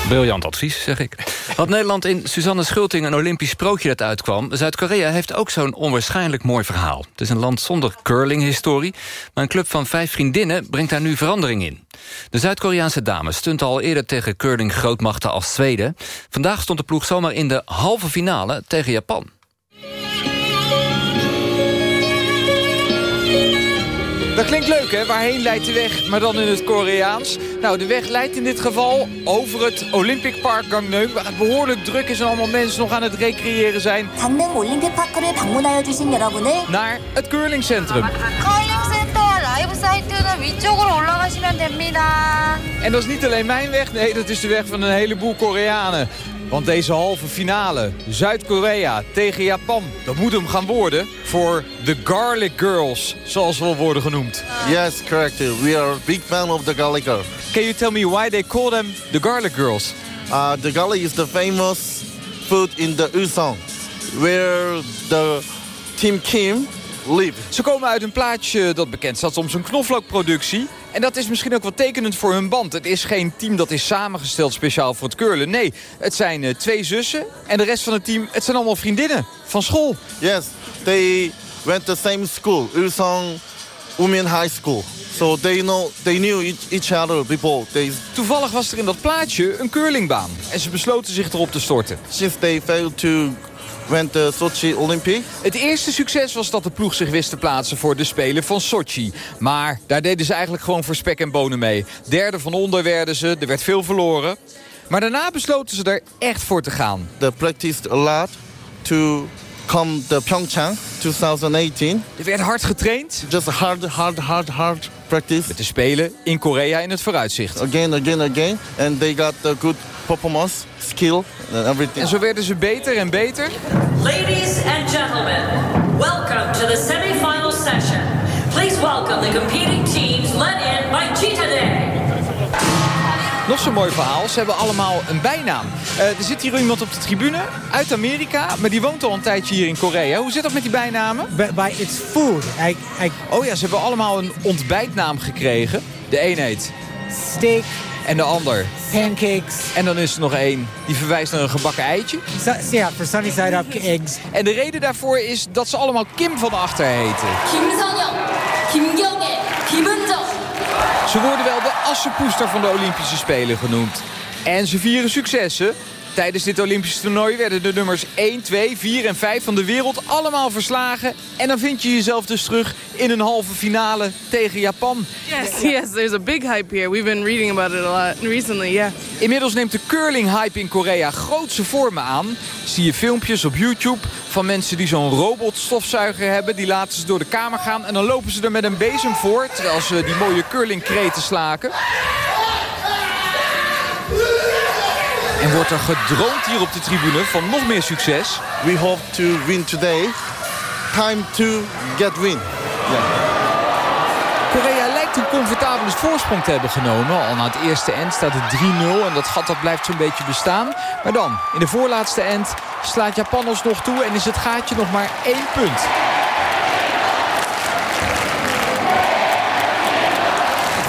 Briljant advies, zeg ik. Had Nederland in Suzanne Schulting een Olympisch sprookje dat uitkwam... Zuid-Korea heeft ook zo'n onwaarschijnlijk mooi verhaal. Het is een land zonder curling-historie... maar een club van vijf vriendinnen brengt daar nu verandering in. De Zuid-Koreaanse dames stunten al eerder tegen curling-grootmachten als Zweden. Vandaag stond de ploeg zomaar in de halve finale tegen Japan. Dat klinkt leuk, hè? Waarheen leidt de weg, maar dan in het Koreaans? Nou, de weg leidt in dit geval over het Olympic Park Gangneung... waar het behoorlijk druk is en allemaal mensen nog aan het recreëren zijn... naar het curlingcentrum. En dat is niet alleen mijn weg, nee, dat is de weg van een heleboel Koreanen. Want deze halve finale, Zuid-Korea tegen Japan, dat moet hem gaan worden voor de Garlic Girls, zoals wel worden genoemd. Yes, correct. We are a big fan of the Garlic Girls. Can you tell me why they call them the Garlic Girls? Uh, the garlic is the famous food in the Ulsan, where the Team Kim live. Ze komen uit een plaatsje dat bekend staat om zijn knoflookproductie. En dat is misschien ook wat tekenend voor hun band. Het is geen team dat is samengesteld speciaal voor het curlen. Nee, het zijn uh, twee zussen en de rest van het team, het zijn allemaal vriendinnen van school. Yes, they went to the same school, Ulsan Women High School. So they, know, they knew each other before. They... Toevallig was er in dat plaatsje een curlingbaan. En ze besloten zich erop te storten. Since they failed to went to Sochi Olympic. Het eerste succes was dat de ploeg zich wist te plaatsen voor de Spelen van Sochi. Maar daar deden ze eigenlijk gewoon voor spek en bonen mee. Derde van onder werden ze, er werd veel verloren. Maar daarna besloten ze er echt voor te gaan. They practiced a lot to come to Pyeongchang 2018. Er werd hard getraind. Just hard, hard, hard, hard practice. Met de Spelen in Korea in het vooruitzicht. Again, again, again. And they got a good performance, skill and everything. En zo werden ze beter en beter. Ladies and gentlemen, welcome to the semifinal session. Please welcome the competing teams led in by Cheetah Day. Nog zo'n mooi verhaal. Ze hebben allemaal een bijnaam. Uh, er zit hier iemand op de tribune uit Amerika, maar die woont al een tijdje hier in Korea. Hoe zit dat met die bijnamen? By, it's food. I, I... Oh ja, ze hebben allemaal een ontbijtnaam gekregen. De een heet... Steak. En de ander? Pancakes. En dan is er nog één die verwijst naar een gebakken eitje. Ja, for sunny side up eggs. En de reden daarvoor is dat ze allemaal Kim van achter heten. Kim Kim. Ze worden wel de assenpoester van de Olympische Spelen genoemd. En ze vieren successen. Tijdens dit Olympische toernooi werden de nummers 1, 2, 4 en 5 van de wereld allemaal verslagen. En dan vind je jezelf dus terug in een halve finale tegen Japan. Yes, yes, there's a big hype here. We've been reading about it a lot recently, yeah. Inmiddels neemt de curling-hype in Korea grootse vormen aan. Zie je filmpjes op YouTube van mensen die zo'n robotstofzuiger hebben. Die laten ze door de kamer gaan en dan lopen ze er met een bezem voor... terwijl ze die mooie curlingkreten slaken. En wordt er gedroomd hier op de tribune van nog meer succes. We hope to win today. Time to get win. Korea lijkt een comfortabele voorsprong te hebben genomen. Al na het eerste end staat het 3-0 en dat gat dat blijft zo'n beetje bestaan. Maar dan, in de voorlaatste end, slaat Japan ons nog toe... en is het gaatje nog maar één punt.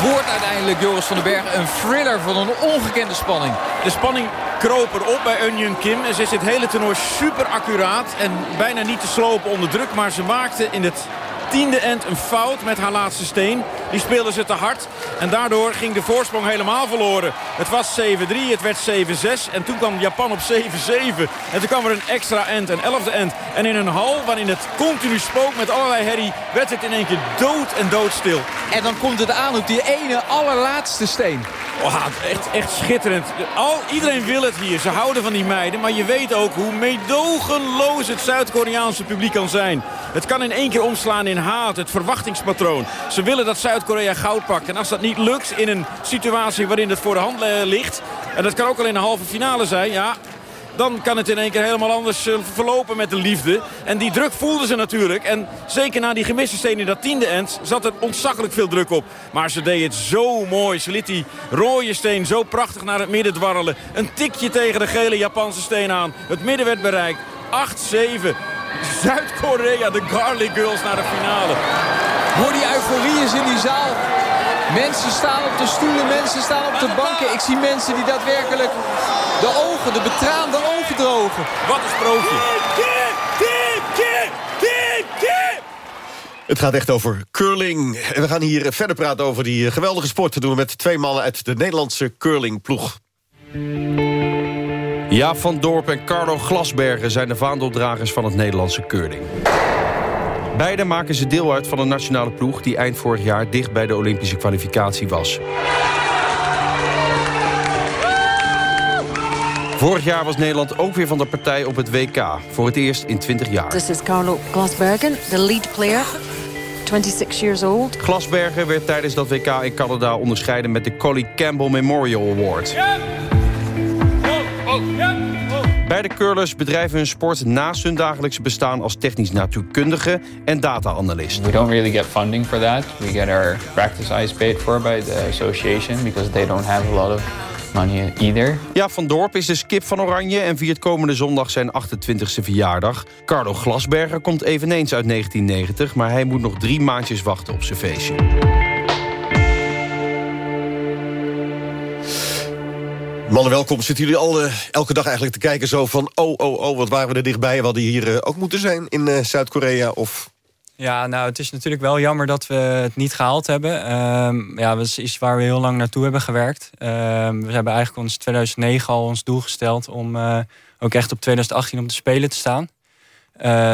Het wordt uiteindelijk, Joris van den Berg, een thriller van een ongekende spanning. De spanning kroop erop bij Eunjun Kim. En ze is het hele toernooi super accuraat en bijna niet te slopen onder druk. Maar ze maakte in het tiende end een fout met haar laatste steen. Die speelde ze te hard. En daardoor ging de voorsprong helemaal verloren. Het was 7-3, het werd 7-6. En toen kwam Japan op 7-7. En toen kwam er een extra end, een elfde end. En in een hal waarin het continu spook met allerlei herrie... werd het in één keer dood en doodstil. En dan komt het aan op die ene allerlaatste steen. Oh, echt, echt schitterend. Al, iedereen wil het hier. Ze houden van die meiden. Maar je weet ook hoe meedogenloos het Zuid-Koreaanse publiek kan zijn. Het kan in één keer omslaan in haat, het verwachtingspatroon. Ze willen dat Zuid-Korea goud pakt. En als dat niet lukt in een situatie waarin het voor de hand eh, ligt... en dat kan ook al in de halve finale zijn... ja, dan kan het in één keer helemaal anders eh, verlopen met de liefde. En die druk voelden ze natuurlijk. En zeker na die gemiste steen in dat tiende end zat er ontzaglijk veel druk op. Maar ze deed het zo mooi. Ze liet die rode steen zo prachtig naar het midden dwarrelen. Een tikje tegen de gele Japanse steen aan. Het midden werd bereikt. 8-7. Zuid-Korea, de Garlic Girls naar de finale. Hoor die euforie eens in die zaal. Mensen staan op de stoelen, mensen staan op de banken. Ik zie mensen die daadwerkelijk de ogen, de betraande ogen drogen. Wat een sprookje. Het gaat echt over curling. En we gaan hier verder praten over die geweldige sport. Dat doen we met twee mannen uit de Nederlandse curlingploeg. Ja, Van Dorp en Carlo Glasbergen zijn de vaandeldragers van het Nederlandse curling. Beide maken ze deel uit van een nationale ploeg... die eind vorig jaar dicht bij de Olympische kwalificatie was. Vorig jaar was Nederland ook weer van de partij op het WK. Voor het eerst in 20 jaar. This is Carlo Glasbergen, the lead player. 26 years old. Glasbergen werd tijdens dat WK in Canada onderscheiden... met de Collie Campbell Memorial Award. Beide curlers bedrijven hun sport naast hun dagelijkse bestaan als technisch natuurkundige en data-analyst. We don't really get funding for that. We get our practice eyes paid for by the association because they don't have a lot of money either. Ja, Van Dorp is de skip van Oranje en viert komende zondag zijn 28e verjaardag. Carlo Glasberger komt eveneens uit 1990, maar hij moet nog drie maandjes wachten op zijn feestje. Mannen, welkom. Zitten jullie al uh, elke dag eigenlijk te kijken zo van... oh, oh, oh, wat waren we er dichtbij? We hadden hier uh, ook moeten zijn in uh, Zuid-Korea of... Ja, nou, het is natuurlijk wel jammer dat we het niet gehaald hebben. Uh, ja, dat is iets waar we heel lang naartoe hebben gewerkt. Uh, we hebben eigenlijk ons 2009 al ons doel gesteld... om ook echt op 2018 op de Spelen te staan.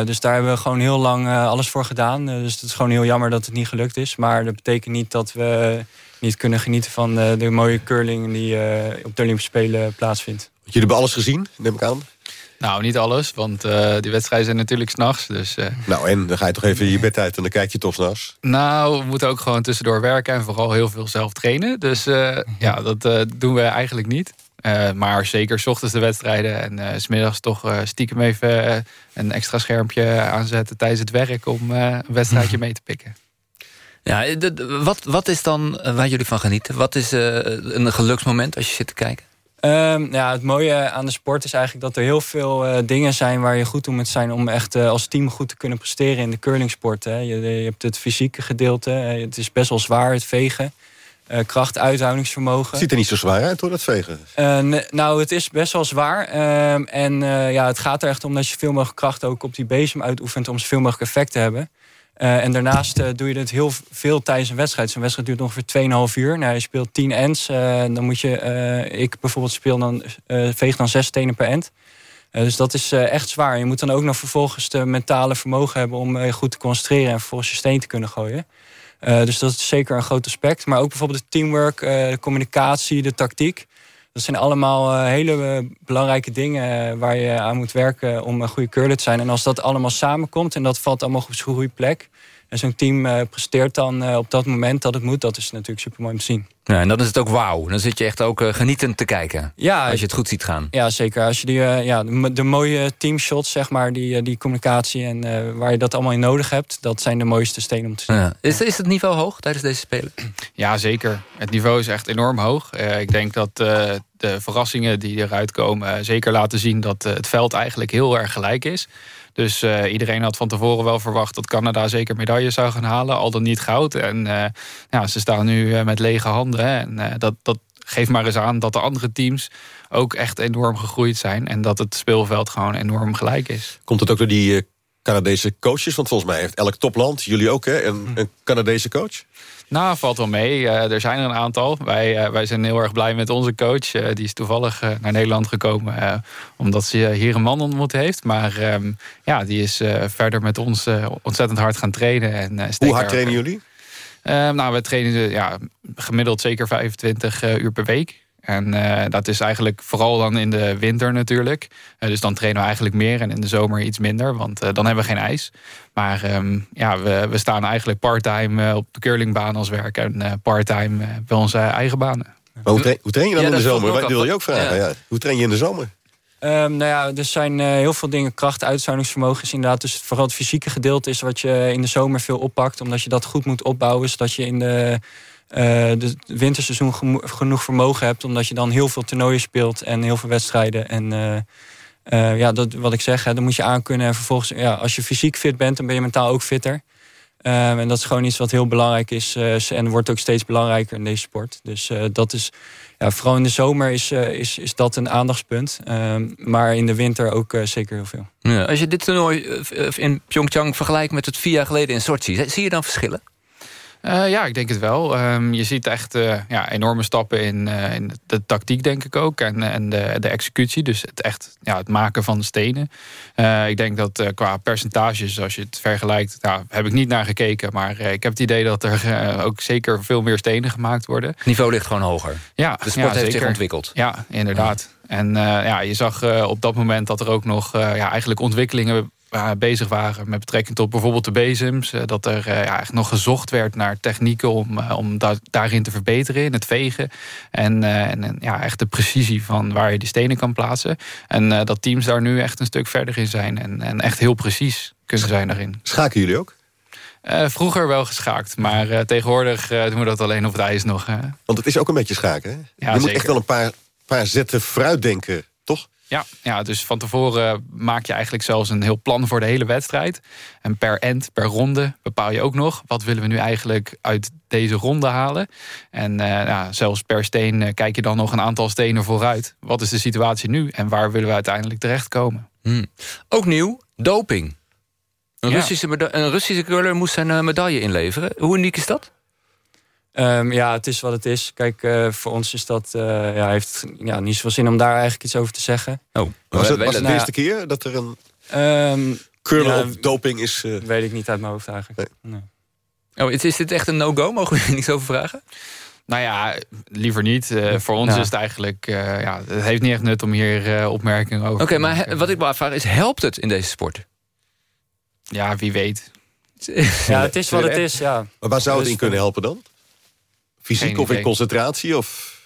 dus daar hebben we gewoon heel lang alles voor gedaan. dus het is gewoon heel jammer dat het niet gelukt is. Maar dat betekent niet dat we niet kunnen genieten van de, de mooie curling die uh, op de Olympische Spelen plaatsvindt. Jullie hebben alles gezien, neem ik aan? Nou, niet alles, want uh, die wedstrijden zijn natuurlijk s'nachts. Dus, uh... Nou, en dan ga je toch even je bed uit en dan kijk je toch s'nachts? Nou, we moeten ook gewoon tussendoor werken en vooral heel veel zelf trainen. Dus ja, dat doen we eigenlijk niet. maar zeker s ochtends de wedstrijden en s smiddags toch stiekem even een extra schermpje aanzetten tijdens het werk om een wedstrijdje mee te pikken. Ja, wat, wat is dan waar jullie van genieten? Wat is uh, een geluksmoment als je zit te kijken? Um, ja, het mooie aan de sport is eigenlijk dat er heel veel uh, dingen zijn... waar je goed om moet zijn om echt uh, als team goed te kunnen presteren in de curlingsport. Hè. Je, je, hebt het fysieke gedeelte, het is best wel zwaar, het vegen. kracht, uithoudingsvermogen. Het ziet er niet zo zwaar uit hoor, dat vegen. nou, het is best wel zwaar. Ehm, en ja, het gaat er echt om dat je veel mogelijk kracht ook op die bezem uitoefent... om zoveel mogelijk effect te hebben. Uh, en daarnaast uh, doe je dit heel veel tijdens een wedstrijd. Zo'n wedstrijd duurt ongeveer 2,5 uur. Nou, je speelt 10 ends. Uh, dan moet je, ik bijvoorbeeld speel dan, veeg dan 6 stenen per end. dus dat is echt zwaar. Je moet dan ook nog vervolgens de mentale vermogen hebben om goed te concentreren en vervolgens je steen te kunnen gooien. dus dat is zeker een groot aspect. Maar ook bijvoorbeeld het teamwork, de communicatie, de tactiek. Dat zijn allemaal hele belangrijke dingen waar je aan moet werken om een goede curler te zijn. En als dat allemaal samenkomt en dat valt allemaal op zijn goede plek. En zo'n team uh, presteert dan uh, op dat moment dat het moet. Dat is natuurlijk super mooi om te zien. Ja, en dan is het ook wauw. Dan zit je echt ook uh, genietend te kijken. Ja, als je het goed ziet gaan. Ja, zeker. Als je die, ja, de, de, mooie teamshots, zeg maar, die, die communicatie en waar je dat allemaal in nodig hebt, dat zijn de mooiste stenen om te zien. Ja. Is, is het niveau hoog tijdens deze Spelen? Ja, zeker. Het niveau is echt enorm hoog. ik denk dat de verrassingen die eruit komen zeker laten zien dat het veld eigenlijk heel erg gelijk is. Dus uh, iedereen had van tevoren wel verwacht dat Canada zeker medailles zou gaan halen. Al dan niet goud. En uh, ja, ze staan nu uh, met lege handen. Hè. En dat, dat geeft maar eens aan dat de andere teams ook echt enorm gegroeid zijn. En dat het speelveld gewoon enorm gelijk is. Komt het ook door die Canadese coaches? Want volgens mij heeft elk topland, jullie ook, hè, een, een Canadese coach? Nou, valt wel mee. Eh, er zijn er een aantal. Wij, eh, wij zijn heel erg blij met onze coach. Eh, die is toevallig naar Nederland gekomen... omdat ze hier een man ontmoet heeft. Maar ehm, ja, die is verder met ons ontzettend hard gaan trainen. En, Hoe hard trainen jullie? Ehm, nou, we trainen ja, gemiddeld zeker 25 uur per week. En uh, dat is eigenlijk vooral dan in de winter natuurlijk. Uh, dus dan trainen we eigenlijk meer en in de zomer iets minder. Want uh, dan hebben we geen ijs. Maar um, ja, we, we staan eigenlijk parttime op de curlingbaan als werk. En parttime bij onze eigen banen. Maar hoe, train, hoe train je dan ja, in de zomer? Dat wil je ook vragen. Ja. Ja. Hoe train je in de zomer? Um, nou ja, er zijn heel veel dingen. Kracht, uithoudingsvermogen is inderdaad. Dus vooral het fysieke gedeelte is wat je in de zomer veel oppakt. Omdat je dat goed moet opbouwen. Zodat je in de het winterseizoen genoeg vermogen hebt. Omdat je dan heel veel toernooien speelt en heel veel wedstrijden. En uh, uh, ja, dat, wat ik zeg, hè, dan moet je aankunnen. En vervolgens, ja, als je fysiek fit bent, dan ben je mentaal ook fitter. Um, en dat is gewoon iets wat heel belangrijk is. en wordt ook steeds belangrijker in deze sport. Dus dat is, ja, vooral in de zomer is, is, is dat een aandachtspunt. Um, maar in de winter ook zeker heel veel. Ja, als je dit toernooi in Pyeongchang vergelijkt met het vier jaar geleden in Sochi, zie je dan verschillen? Uh, ja, ik denk het wel. Um, je ziet echt uh, ja, enorme stappen in, uh, in, de tactiek, denk ik ook. En, en de, de executie. Dus het echt ja, het maken van de stenen. ik denk dat qua percentages, als je het vergelijkt... Nou, heb ik niet naar gekeken. Maar ik heb het idee dat er ook zeker veel meer stenen gemaakt worden. Het niveau ligt gewoon hoger. Ja, de sport heeft zich ontwikkeld. Ja, inderdaad. En ja, je zag op dat moment dat er ook nog ja, eigenlijk ontwikkelingen bezig waren met betrekking tot bijvoorbeeld de bezems. Eh, dat er eh, ja, echt nog gezocht werd naar technieken om, eh, om daarin te verbeteren, in het vegen. En, en ja, echt de precisie van waar je die stenen kan plaatsen. En dat teams daar nu echt een stuk verder in zijn. En, en echt heel precies kunnen zijn daarin. Schaken jullie ook? Uh, vroeger wel geschaakt, maar uh, tegenwoordig uh, doen we dat alleen op het ijs nog. Want het is ook een beetje schaken, hè? Ja, je moet echt wel een paar, paar zetten vooruit denken, toch? Ja, ja, dus van tevoren maak je eigenlijk zelfs een heel plan voor de hele wedstrijd. En per end, per ronde bepaal je ook nog... wat willen we nu eigenlijk uit deze ronde halen. En uh, ja, zelfs per steen uh, kijk je dan nog een aantal stenen vooruit. Wat is de situatie nu en waar willen we uiteindelijk terechtkomen? Hmm. Ook nieuw, doping. Een, ja. Russische, een Russische curler moest zijn uh, medaille inleveren. Hoe uniek is dat? Um, ja, het is wat het is. Kijk, uh, voor ons is dat, uh, ja, heeft ja, niet zoveel zin om daar eigenlijk iets over te zeggen. Oh, was het, was het de eerste keer dat er een um, curler ja, of doping is? Uh... Weet ik niet uit mijn hoofd eigenlijk. Nee. Nee. Oh, is, is dit echt een no-go? Mogen we er niks over vragen? Nou ja, liever niet. Uh, voor ons ja. is het eigenlijk... Uh, ja, het heeft niet echt nut om hier uh, opmerkingen over Oké, okay, maar wat ik me afvraag is... helpt het in deze sport? Ja, wie weet. Ja, het is wat het is, ja. Maar waar zou het in kunnen helpen dan? Fysiek of in concentratie? Of?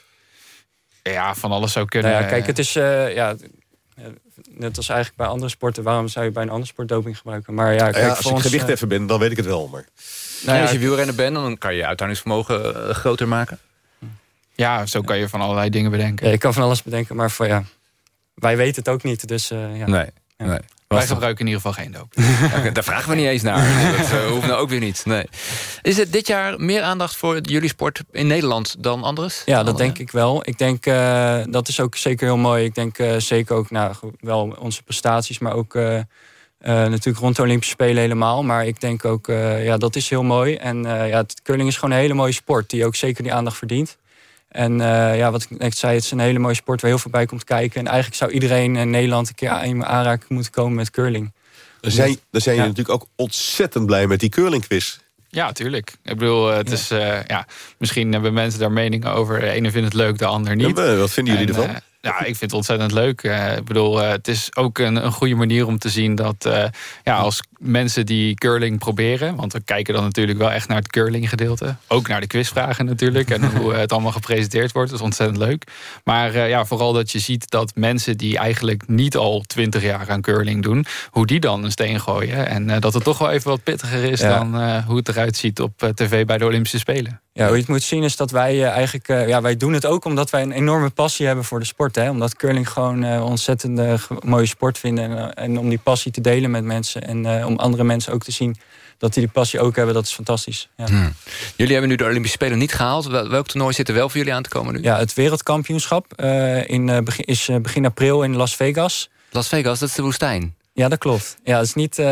Ja, van alles zou kunnen. Nou ja, kijk, het is... Uh, ja, net als eigenlijk bij andere sporten. Waarom zou je bij een andere sport doping gebruiken? Maar ja, kijk, ja als ik gewicht even ben, dan weet ik het wel. Maar... Nou, ja, als je wielrenner bent, dan kan je uithoudingsvermogen uh, groter maken. Ja, zo kan je van allerlei dingen bedenken. Ja, ik kan van alles bedenken, maar voor, ja, wij weten het ook niet. Dus, uh, ja. Nee, nee. Wij gebruiken in ieder geval geen doop. okay, daar vragen we niet eens naar. Dat uh, hoeft nou ook weer niet. Nee. Is het dit jaar meer aandacht voor jullie sport in Nederland dan anders? Ja, dat denk ik wel. Ik denk uh, dat is ook zeker heel mooi. Ik denk uh, zeker ook nou, wel onze prestaties, maar ook natuurlijk rond de Olympische Spelen helemaal. Maar ik denk ook, ja, dat is heel mooi. En ja, het curling is gewoon een hele mooie sport die ook zeker die aandacht verdient. En uh, ja, wat ik net zei, het is een hele mooie sport waar heel veel bij komt kijken. En eigenlijk zou iedereen in Nederland een keer in aanraking moeten komen met curling. Dan zijn, dan zijn je ja. natuurlijk ook ontzettend blij met die curlingquiz. Ja, tuurlijk. Ik bedoel, het ja. is, uh, ja, misschien hebben mensen daar meningen over. De ene vindt het leuk, de ander niet. Ja, wat vinden jullie en, ervan? Ja, ik vind het ontzettend leuk. Uh, ik bedoel, uh, het is ook een, een goede manier om te zien dat uh, ja, als mensen die curling proberen, want we kijken dan natuurlijk wel echt naar het curling gedeelte, ook naar de quizvragen natuurlijk en hoe het allemaal gepresenteerd wordt, dat is ontzettend leuk. Maar ja, vooral dat je ziet dat mensen die eigenlijk niet al twintig jaar aan curling doen, hoe die dan een steen gooien en dat het toch wel even wat pittiger is ja. dan hoe het eruit ziet op tv bij de Olympische Spelen. Ja, hoe je het moet zien is dat wij uh, eigenlijk... Uh, ja, wij doen het ook omdat wij een enorme passie hebben voor de sport. Hè? Omdat curling gewoon een uh, ontzettend mooie sport vinden. En, en, om die passie te delen met mensen. En om andere mensen ook te zien dat die die passie ook hebben. Dat is fantastisch. Ja. Hmm. Jullie hebben nu de Olympische Spelen niet gehaald. Welk toernooi zit er wel voor jullie aan te komen nu? Ja, het wereldkampioenschap in, begin, is begin april in Las Vegas. Las Vegas, dat is de woestijn? Ja, dat klopt. Ja, dat is niet uh,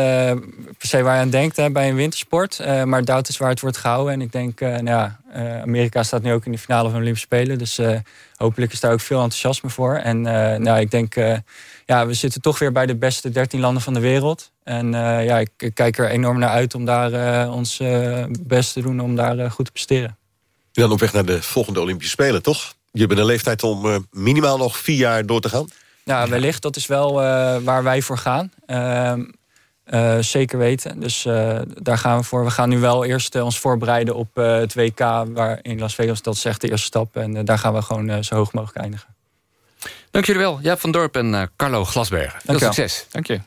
per se waar je aan denkt hè, bij een wintersport. Uh, maar Dout is waar het wordt gehouden. En ik denk, uh, nou ja, Amerika staat nu ook in de finale van de Olympische Spelen. Dus hopelijk is daar ook veel enthousiasme voor. En nou, ik denk, ja, we zitten toch weer bij de beste 13 landen van de wereld. En ja, ik, kijk er enorm naar uit om daar ons best te doen om daar goed te presteren. En dan op weg naar de volgende Olympische Spelen, toch? Je bent een leeftijd om minimaal nog vier jaar door te gaan? Ja, wellicht. Dat is wel uh, waar wij voor gaan. Uh, uh, zeker weten. Dus daar gaan we voor. We gaan nu wel eerst ons voorbereiden op het WK... waar in Las Vegas dat is echt de eerste stap. En daar gaan we gewoon zo hoog mogelijk eindigen. Dank jullie wel. Jaap van Dorp en Carlo Glasbergen. Veel succes. Dank je.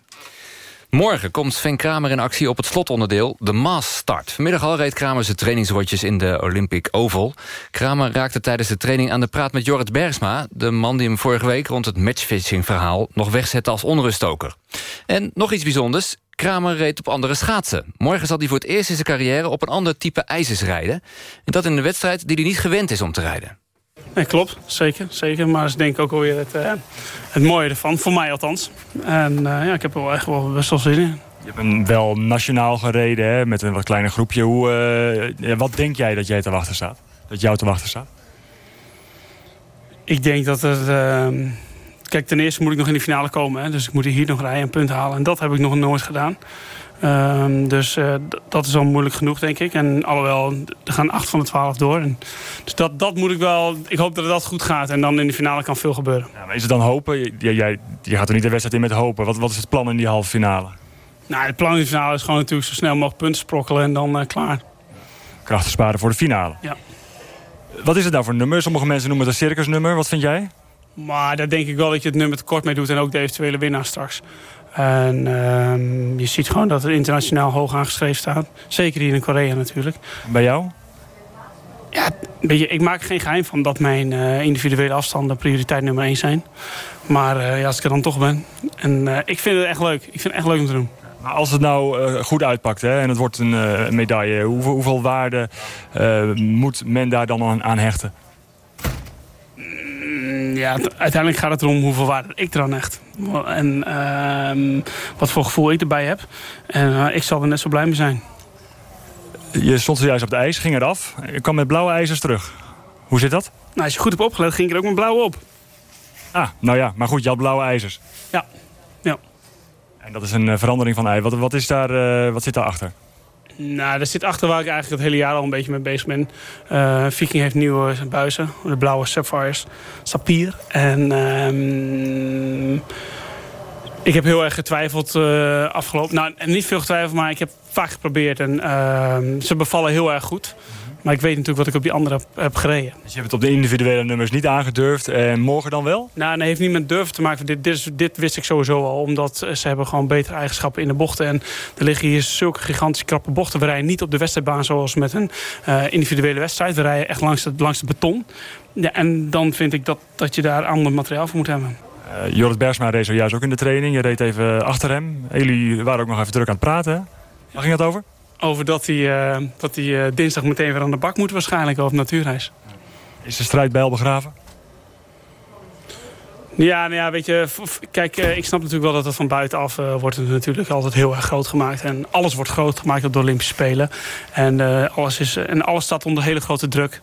Morgen komt Sven Kramer in actie op het slotonderdeel, de Mass Start. Vanmiddag al reed Kramer zijn trainingsrotjes in de Olympic Oval. Kramer raakte tijdens de training aan de praat met Jorrit Bergsma... de man die hem vorige week rond het matchfishing-verhaal... nog wegzette als onruststoker. En nog iets bijzonders, Kramer reed op andere schaatsen. Morgen zal hij voor het eerst in zijn carrière op een ander type ijzers rijden. En dat in een wedstrijd die hij niet gewend is om te rijden. Nee, klopt, zeker, zeker. Maar dat is denk ik ook alweer het, uh, het mooie ervan, voor mij althans. En uh, ja, ik heb er wel echt wel best wel zin in. Je bent wel nationaal gereden hè, met een wat kleiner groepje. Hoe, uh, wat denk jij dat jij te wachten staat? Dat jou te wachten staat? Ik denk dat het... Ehm, kijk, ten eerste moet ik nog in de finale komen. Hè, dus ik moet hier nog rijden en punt halen. En dat heb ik nog nooit gedaan. Um, dus uh, dat is al moeilijk genoeg, denk ik. En alhoewel, er gaan acht van de twaalf door. En dus dat, dat moet ik wel... Ik hoop dat dat goed gaat. En dan in de finale kan veel gebeuren. Ja, maar is het dan hopen? Je, jij, je gaat er niet de wedstrijd in met hopen. Wat, wat is het plan in die halve finale? Nou, het plan in de finale is gewoon natuurlijk zo snel mogelijk punten sprokkelen. En dan uh, klaar. Krachten sparen voor de finale? Ja. Wat is het nou voor nummer? Sommige mensen noemen het een circusnummer. Wat vind jij? Maar daar denk ik wel dat je het nummer tekort mee doet. En ook de eventuele winnaar straks. En uh, je ziet gewoon dat het internationaal hoog aangeschreven staat. Zeker hier in Korea natuurlijk. Bij jou? Ja, ik maak er geen geheim van dat mijn uh, individuele afstanden prioriteit nummer 1 zijn. Maar uh, ja, als ik er dan toch ben. En uh, ik vind het echt leuk. Ik vind het echt leuk om te doen. Maar als het nou goed uitpakt hè, en het wordt een medaille... Hoeveel, hoeveel waarde moet men daar dan aan hechten? Ja, uiteindelijk gaat het erom hoeveel waarde ik eraan hecht. En uh, wat voor gevoel ik erbij heb. En uh, ik zal er net zo blij mee zijn. Je stond zojuist op de ijs, ging eraf. Je kwam met blauwe ijzers terug. Hoe zit dat? Nou, als je goed hebt opgelet, ging ik er ook met blauwe op. Ah, nou ja, maar goed, je had blauwe ijzers. Ja, ja. En dat is een uh, verandering van ijs. Wat, wat, is daar, uh, wat zit daarachter? Nou, daar zit achter waar ik eigenlijk het hele jaar al een beetje mee bezig ben. Uh, Viking heeft nieuwe buizen, de blauwe Sapphires, Sapphire. En uh, ik heb heel erg getwijfeld uh, afgelopen. Nou, niet veel getwijfeld, maar ik heb vaak geprobeerd. En uh, ze bevallen heel erg goed. Maar ik weet natuurlijk wat ik op die andere heb, heb, gereden. Dus je hebt het op de individuele nummers niet aangedurfd. En morgen dan wel? Nou, dat heeft niet met durven te maken. Dit, dit, dit, wist ik sowieso al. Omdat ze hebben gewoon betere eigenschappen in de bochten. En er liggen hier zulke gigantische krappe bochten. We rijden niet op de wedstrijdbaan zoals met een uh, individuele wedstrijd. We rijden echt langs het, langs het beton. Ja, en dan vind ik dat, dat je daar ander materiaal voor moet hebben. Uh, Jorrit Bergsma reed zojuist ook in de training. Je reed even achter hem. Jullie waren ook nog even druk aan het praten. Waar ging dat over? Over dat hij, uh, dat hij uh, dinsdag meteen weer aan de bak moet waarschijnlijk op natuurreis. Is de strijd bij al begraven? Ja, nou ja, weet je, kijk, uh, ik snap natuurlijk wel dat het van buitenaf wordt het natuurlijk altijd heel erg groot gemaakt. En alles wordt groot gemaakt op de Olympische Spelen. En, alles, is, en alles staat onder hele grote druk.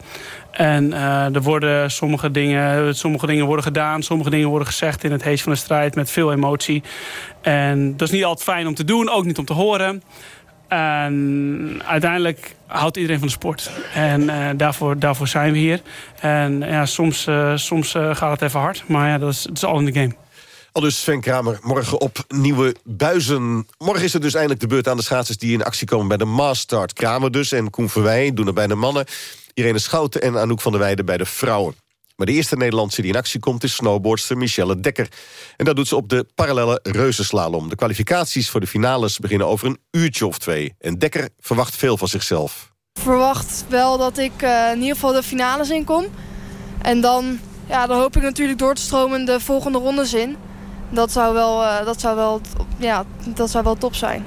En er worden sommige dingen, sommige dingen worden gedaan, sommige dingen worden gezegd in het hees van de strijd met veel emotie. En dat is niet altijd fijn om te doen, ook niet om te horen. En uiteindelijk houdt iedereen van de sport. En uh, daarvoor, daarvoor zijn we hier. En ja, soms, uh, soms uh, gaat het even hard. Maar ja, dat is, dat is al in de game. Al dus Sven Kramer morgen op nieuwe buizen. Morgen is het dus eindelijk de beurt aan de schaatsers... die in actie komen bij de Maastart. Kramer dus en Koen Verwij doen het bij de mannen. Irene Schouten en Anouk van der Weijden bij de vrouwen. Maar de eerste Nederlandse die in actie komt is snowboardster Michelle Dekker. En dat doet ze op de parallele reuzenslalom. De kwalificaties voor de finales beginnen over een uurtje of twee. En Dekker verwacht veel van zichzelf. Ik verwacht wel dat ik uh, in ieder geval de finales inkom. En dan, ja, dan hoop ik natuurlijk door te stromen de volgende rondes in. Dat zou wel, uh, dat zou wel, ja, dat zou wel top zijn.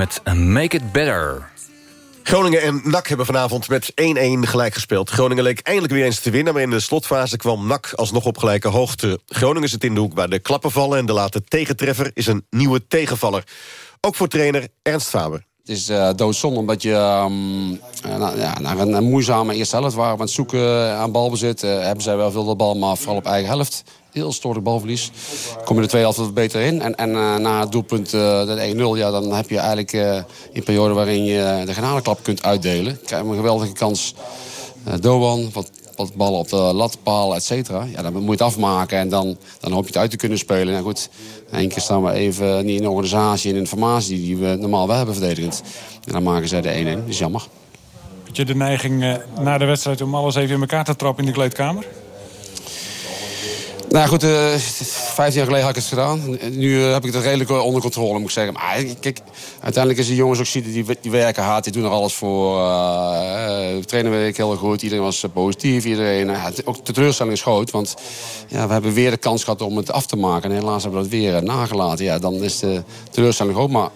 Met Make It Better. Groningen en NAC hebben vanavond met 1-1 gelijk gespeeld. Groningen leek eindelijk weer eens te winnen... maar in de slotfase kwam NAC alsnog op gelijke hoogte. Groningen zit in de hoek waar de klappen vallen... en de late tegentreffer is een nieuwe tegenvaller. Ook voor trainer Ernst Faber. Het is uh, doodzonde omdat je um, nou, ja, naar een, een, moeizame eerste helft waren we aan het zoeken aan balbezit. Uh, hebben zij wel veel de bal, maar vooral op eigen helft. Heel stoordig balverlies. Kom je de tweede wat beter in. En, en uh, na het doelpunt de 1-0, ja, dan heb je eigenlijk in een periode waarin je de genadeklap kunt uitdelen. Krijg je een geweldige kans. Doan, wat, wat ballen op de latpaal, et cetera. Ja, dan moet je het afmaken en dan, dan hoop je het uit te kunnen spelen. Nou goed, Eén keer staan we even niet in de organisatie en informatie die we normaal wel hebben verdedigend. En dan maken zij de 1-1. Dat is jammer. Had je de neiging uh, na de wedstrijd om alles even in elkaar te trappen in de kleedkamer? Nou goed, uh, 15 jaar geleden had ik het gedaan. Nu uh, heb ik het redelijk onder controle, moet ik zeggen. Maar kijk, uiteindelijk is de jongens ook zien die, die werken hard. Die doen er alles voor. Uh, trainen werk heel goed. Iedereen was positief. Iedereen, ook de teleurstelling is groot. Want ja, we hebben weer de kans gehad om het af te maken. En helaas hebben we dat weer nagelaten. Ja, dan is de teleurstelling groot. Maar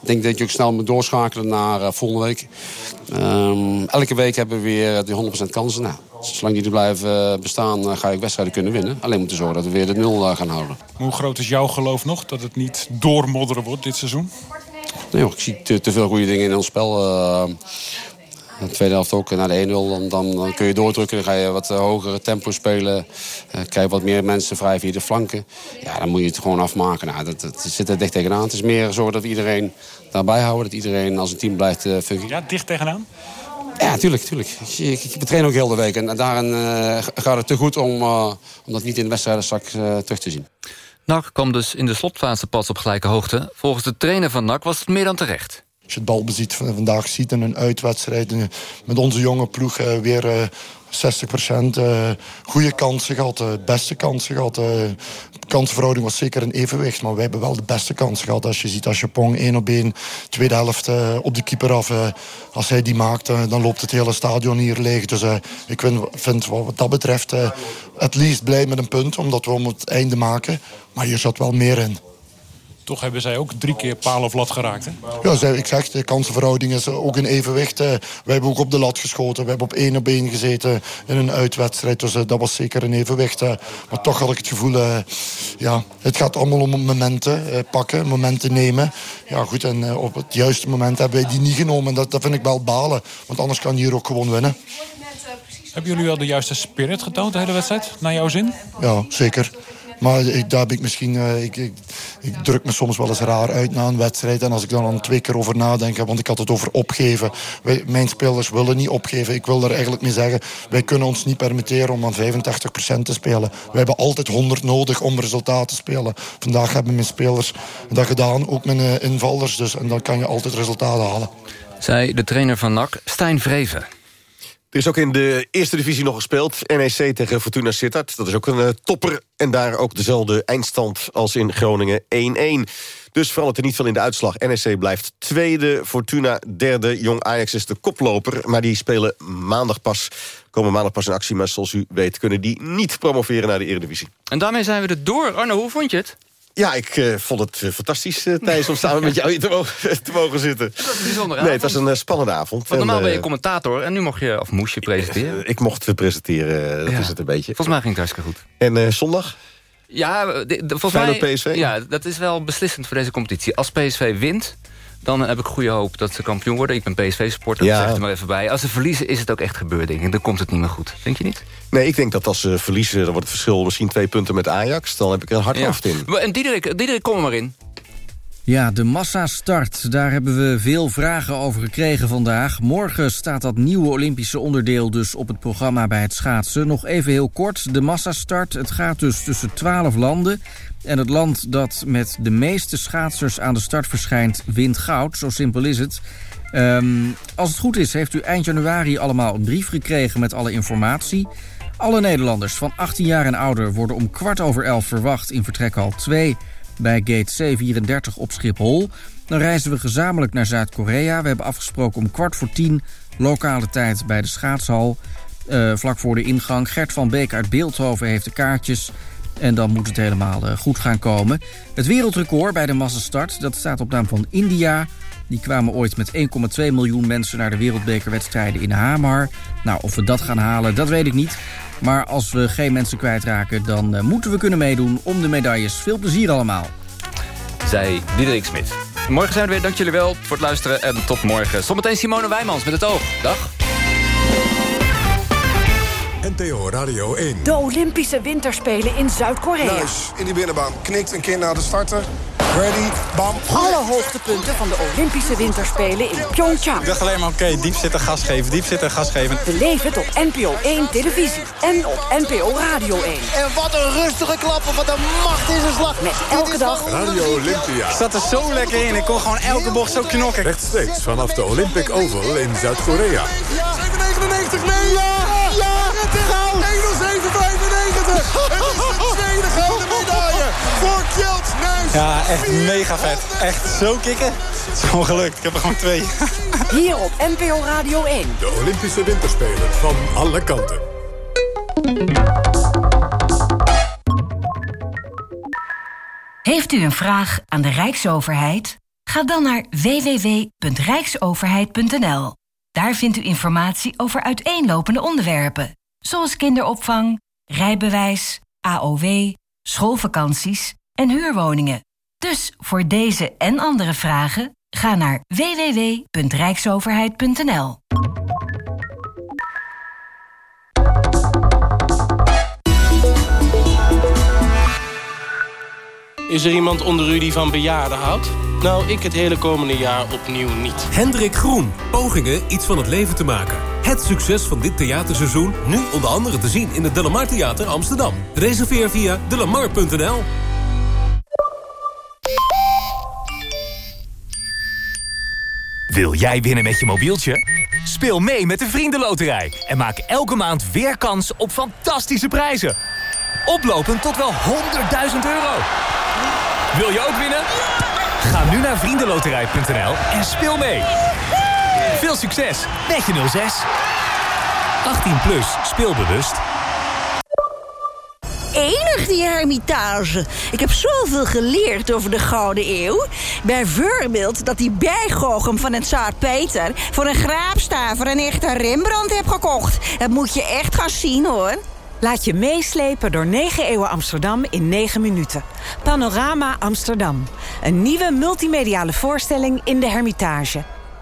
ik denk dat je ook snel moet doorschakelen naar volgende week. Um, elke week hebben we weer die 100% kansen. Nou, zolang die er blijven bestaan, ga ik wedstrijden kunnen winnen. Alleen moeten zorgen dat we weer de nul gaan houden. Hoe groot is jouw geloof nog dat het niet doormodderen wordt dit seizoen? Nee, joh, ik zie te, te, veel goede dingen in ons spel. De tweede helft ook naar de 1-0. Dan, dan, kun je doordrukken. Dan ga je wat hogere tempo spelen. Uh, krijg wat meer mensen vrij via de flanken. Ja, dan moet je het gewoon afmaken. Nou, dat, dat zit er dicht tegenaan. Het is meer zorgen dat iedereen daarbij houden. Dat iedereen als een team blijft uh, functioneren. Ja, dicht tegenaan? Ja, tuurlijk, tuurlijk. Ik, ik, ik train ook heel de week. En daarin uh, gaat het te goed om, uh, om dat niet in de wedstrijden straks uh, terug te zien. NAC kwam dus in de slotfase pas op gelijke hoogte. Volgens de trainer van NAC was het meer dan terecht. Als je het balbezit van vandaag ziet in een uitwedstrijd... met onze jonge ploeg weer 60% uh, goede kansen gehad, uh, beste kansen gehad. De kansverhouding was zeker een evenwicht, maar wij hebben wel de beste kansen gehad. Als je ziet als Japong één op één, tweede helft op de keeper af. als hij die maakt, dan loopt het hele stadion hier leeg. Dus ik vind, vind wat dat betreft het liefst blij met een punt, omdat we om het einde maken. Maar hier zat wel meer in. Toch hebben zij ook drie keer paal of lat geraakt, hè? Ja, ik zeg, de kansenverhouding is ook een evenwicht. Wij hebben ook op de lat geschoten. We hebben op één op één gezeten in een uitwedstrijd. Dus dat was zeker een evenwicht. Maar toch had ik het gevoel... ja, het gaat allemaal om momenten pakken, momenten nemen. Ja, goed, en op het juiste moment hebben wij die niet genomen. Dat, dat vind ik wel balen. Want anders kan je hier ook gewoon winnen. Hebben jullie wel de juiste spirit getoond, de hele wedstrijd? Naar jouw zin? Ja, zeker. Maar ik, daar heb ik misschien... Uh, ik, ik, ik, druk me soms wel eens raar uit na een wedstrijd. En als ik dan, dan twee keer over nadenk... want ik had het over opgeven. Wij, mijn spelers willen niet opgeven. Ik wil er eigenlijk mee zeggen... wij kunnen ons niet permitteren om aan 85% te spelen. Wij hebben altijd 100 nodig om resultaten te spelen. Vandaag hebben mijn spelers dat gedaan. Ook mijn uh, invallers. Dus, en dan kan je altijd resultaten halen. Zij de trainer van NAC, Stijn Vreven. Er is ook in de eerste divisie nog gespeeld. NEC tegen Fortuna Sittard. Dat is ook een uh, topper. En daar ook dezelfde eindstand als in Groningen 1-1. Dus verandert er niet veel in de uitslag. NEC blijft tweede, Fortuna derde. Jong Ajax is de koploper. Maar die spelen maandag pas, komen maandag pas in actie. Maar zoals u weet kunnen die niet promoveren naar de Eredivisie. En daarmee zijn we er door. Arno, hoe vond je het? Ja, ik uh, vond het uh, fantastisch, uh, Thijs, om samen met jou hier te mogen, te mogen zitten. Dat was een bijzondere Nee, het was een spannende avond. Want normaal ben je commentator en nu mocht je, of moest je presenteren. ik mocht presenteren, dat ja. is het een beetje. Volgens mij ging het hartstikke goed. En zondag? Ja, de, de, volgens Feyenoord mij, PSV? Ja, dat is wel beslissend voor deze competitie. Als PSV wint, dan heb ik goede hoop dat ze kampioen worden. Ik ben PSV-supporter, ja. zeg het er maar even bij. Als ze verliezen is het ook echt gebeurd, denk ik. Dan komt het niet meer goed. Denk je niet? Nee, ik denk dat als ze verliezen... dan wordt het verschil misschien twee punten met Ajax. Dan heb ik er een hard hoofd ja. in. En Diederik, Diederik, kom er maar in. Ja, de massastart. Daar hebben we veel vragen over gekregen vandaag. Morgen staat dat nieuwe Olympische onderdeel dus op het programma bij het schaatsen. Nog even heel kort, de massastart. Het gaat dus tussen 12 landen. En het land dat met de meeste schaatsers aan de start verschijnt... wint goud, zo simpel is het. Um, als het goed is, heeft u eind januari allemaal een brief gekregen met alle informatie. Alle Nederlanders van 18 jaar en ouder worden om kwart over elf verwacht... in vertrekhal 2 bij gate C34 op Schiphol. Dan reizen we gezamenlijk naar Zuid-Korea. We hebben afgesproken om kwart voor tien lokale tijd bij de schaatshal. Uh, vlak voor de ingang. Gert van Beek uit Beeldhoven heeft de kaartjes. En dan moet het helemaal eh, goed gaan komen. Het wereldrecord bij de massastart dat staat op naam van India. Die kwamen ooit met 1,2 miljoen mensen naar de wereldbekerwedstrijden in Hamar. Nou, of we dat gaan halen, dat weet ik niet. Maar als we geen mensen kwijtraken, dan uh, moeten we kunnen meedoen om de medailles. Veel plezier allemaal. Zij Diederik Smit. Morgen zijn we weer. Dank jullie wel voor het luisteren en tot morgen. Zometeen Simone Wijmans met het oog. Dag. NTO Radio 1. De Olympische Winterspelen in Zuid-Korea. Nuis in die binnenbaan. Knikt een keer naar de starter. Ready, bam. Alle hoogtepunten van de Olympische Winterspelen in Pyeongchang. Ik dacht alleen maar, oké, diep zitten, gas geven, diep zitten, gas geven. Beleef het op NPO 1 televisie en op NPO Radio 1. En wat een rustige klappen, wat een macht is een slag. Met elke dag... Radio Olympia. Ik zat er zo lekker in, ik kon gewoon elke bocht zo knokken. Rechtstreeks vanaf de Olympic Oval in Zuid-Korea. Ja, 799, nee, ja, ja, het is goud. 10795. Het is de tweede gouden medaille voor Kjeld Nuis. Ja, echt mega vet. Echt zo kicken. Het is gewoon gelukt. Ik heb er gewoon twee. Hier op NPO Radio 1. De Olympische Winterspelen van alle kanten. Heeft u een vraag aan de Rijksoverheid? Ga dan naar www.rijksoverheid.nl. Daar vindt u informatie over uiteenlopende onderwerpen, zoals kinderopvang, rijbewijs, AOW, schoolvakanties en huurwoningen. Dus voor deze en andere vragen ga naar www.rijksoverheid.nl. Is er iemand onder u die van bejaarden houdt? Nou, ik het hele komende jaar opnieuw niet. Hendrik Groen. Pogingen iets van het leven te maken. Het succes van dit theaterseizoen nu onder andere te zien in het Delamar Theater Amsterdam. Reserveer via delamar.nl. Wil jij winnen met je mobieltje? Speel mee met de Vriendenloterij en maak elke maand weer kans op fantastische prijzen. Oplopend tot wel 100.000 euro. Wil je ook winnen? Ga nu naar vriendenloterij.nl en speel mee. Veel succes met je 06. 18 plus, speelbewust. Enig die hermitage. Ik heb zoveel geleerd over de Gouden Eeuw. Bijvoorbeeld dat die bijgoochem van het Zaar Peter... voor een graapstaver een echte Rembrandt heb gekocht. Dat moet je echt gaan zien, hoor. Laat je meeslepen door 9 eeuwen Amsterdam in 9 minuten. Panorama Amsterdam. Een nieuwe multimediale voorstelling in de Hermitage.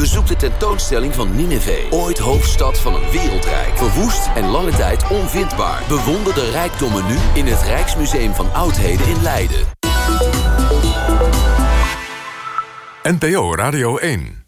Bezoek de tentoonstelling van Nineveh. Ooit hoofdstad van een wereldrijk. Verwoest en lange tijd onvindbaar. Bewonder de rijkdommen nu in het Rijksmuseum van Oudheden in Leiden. NPO Radio 1.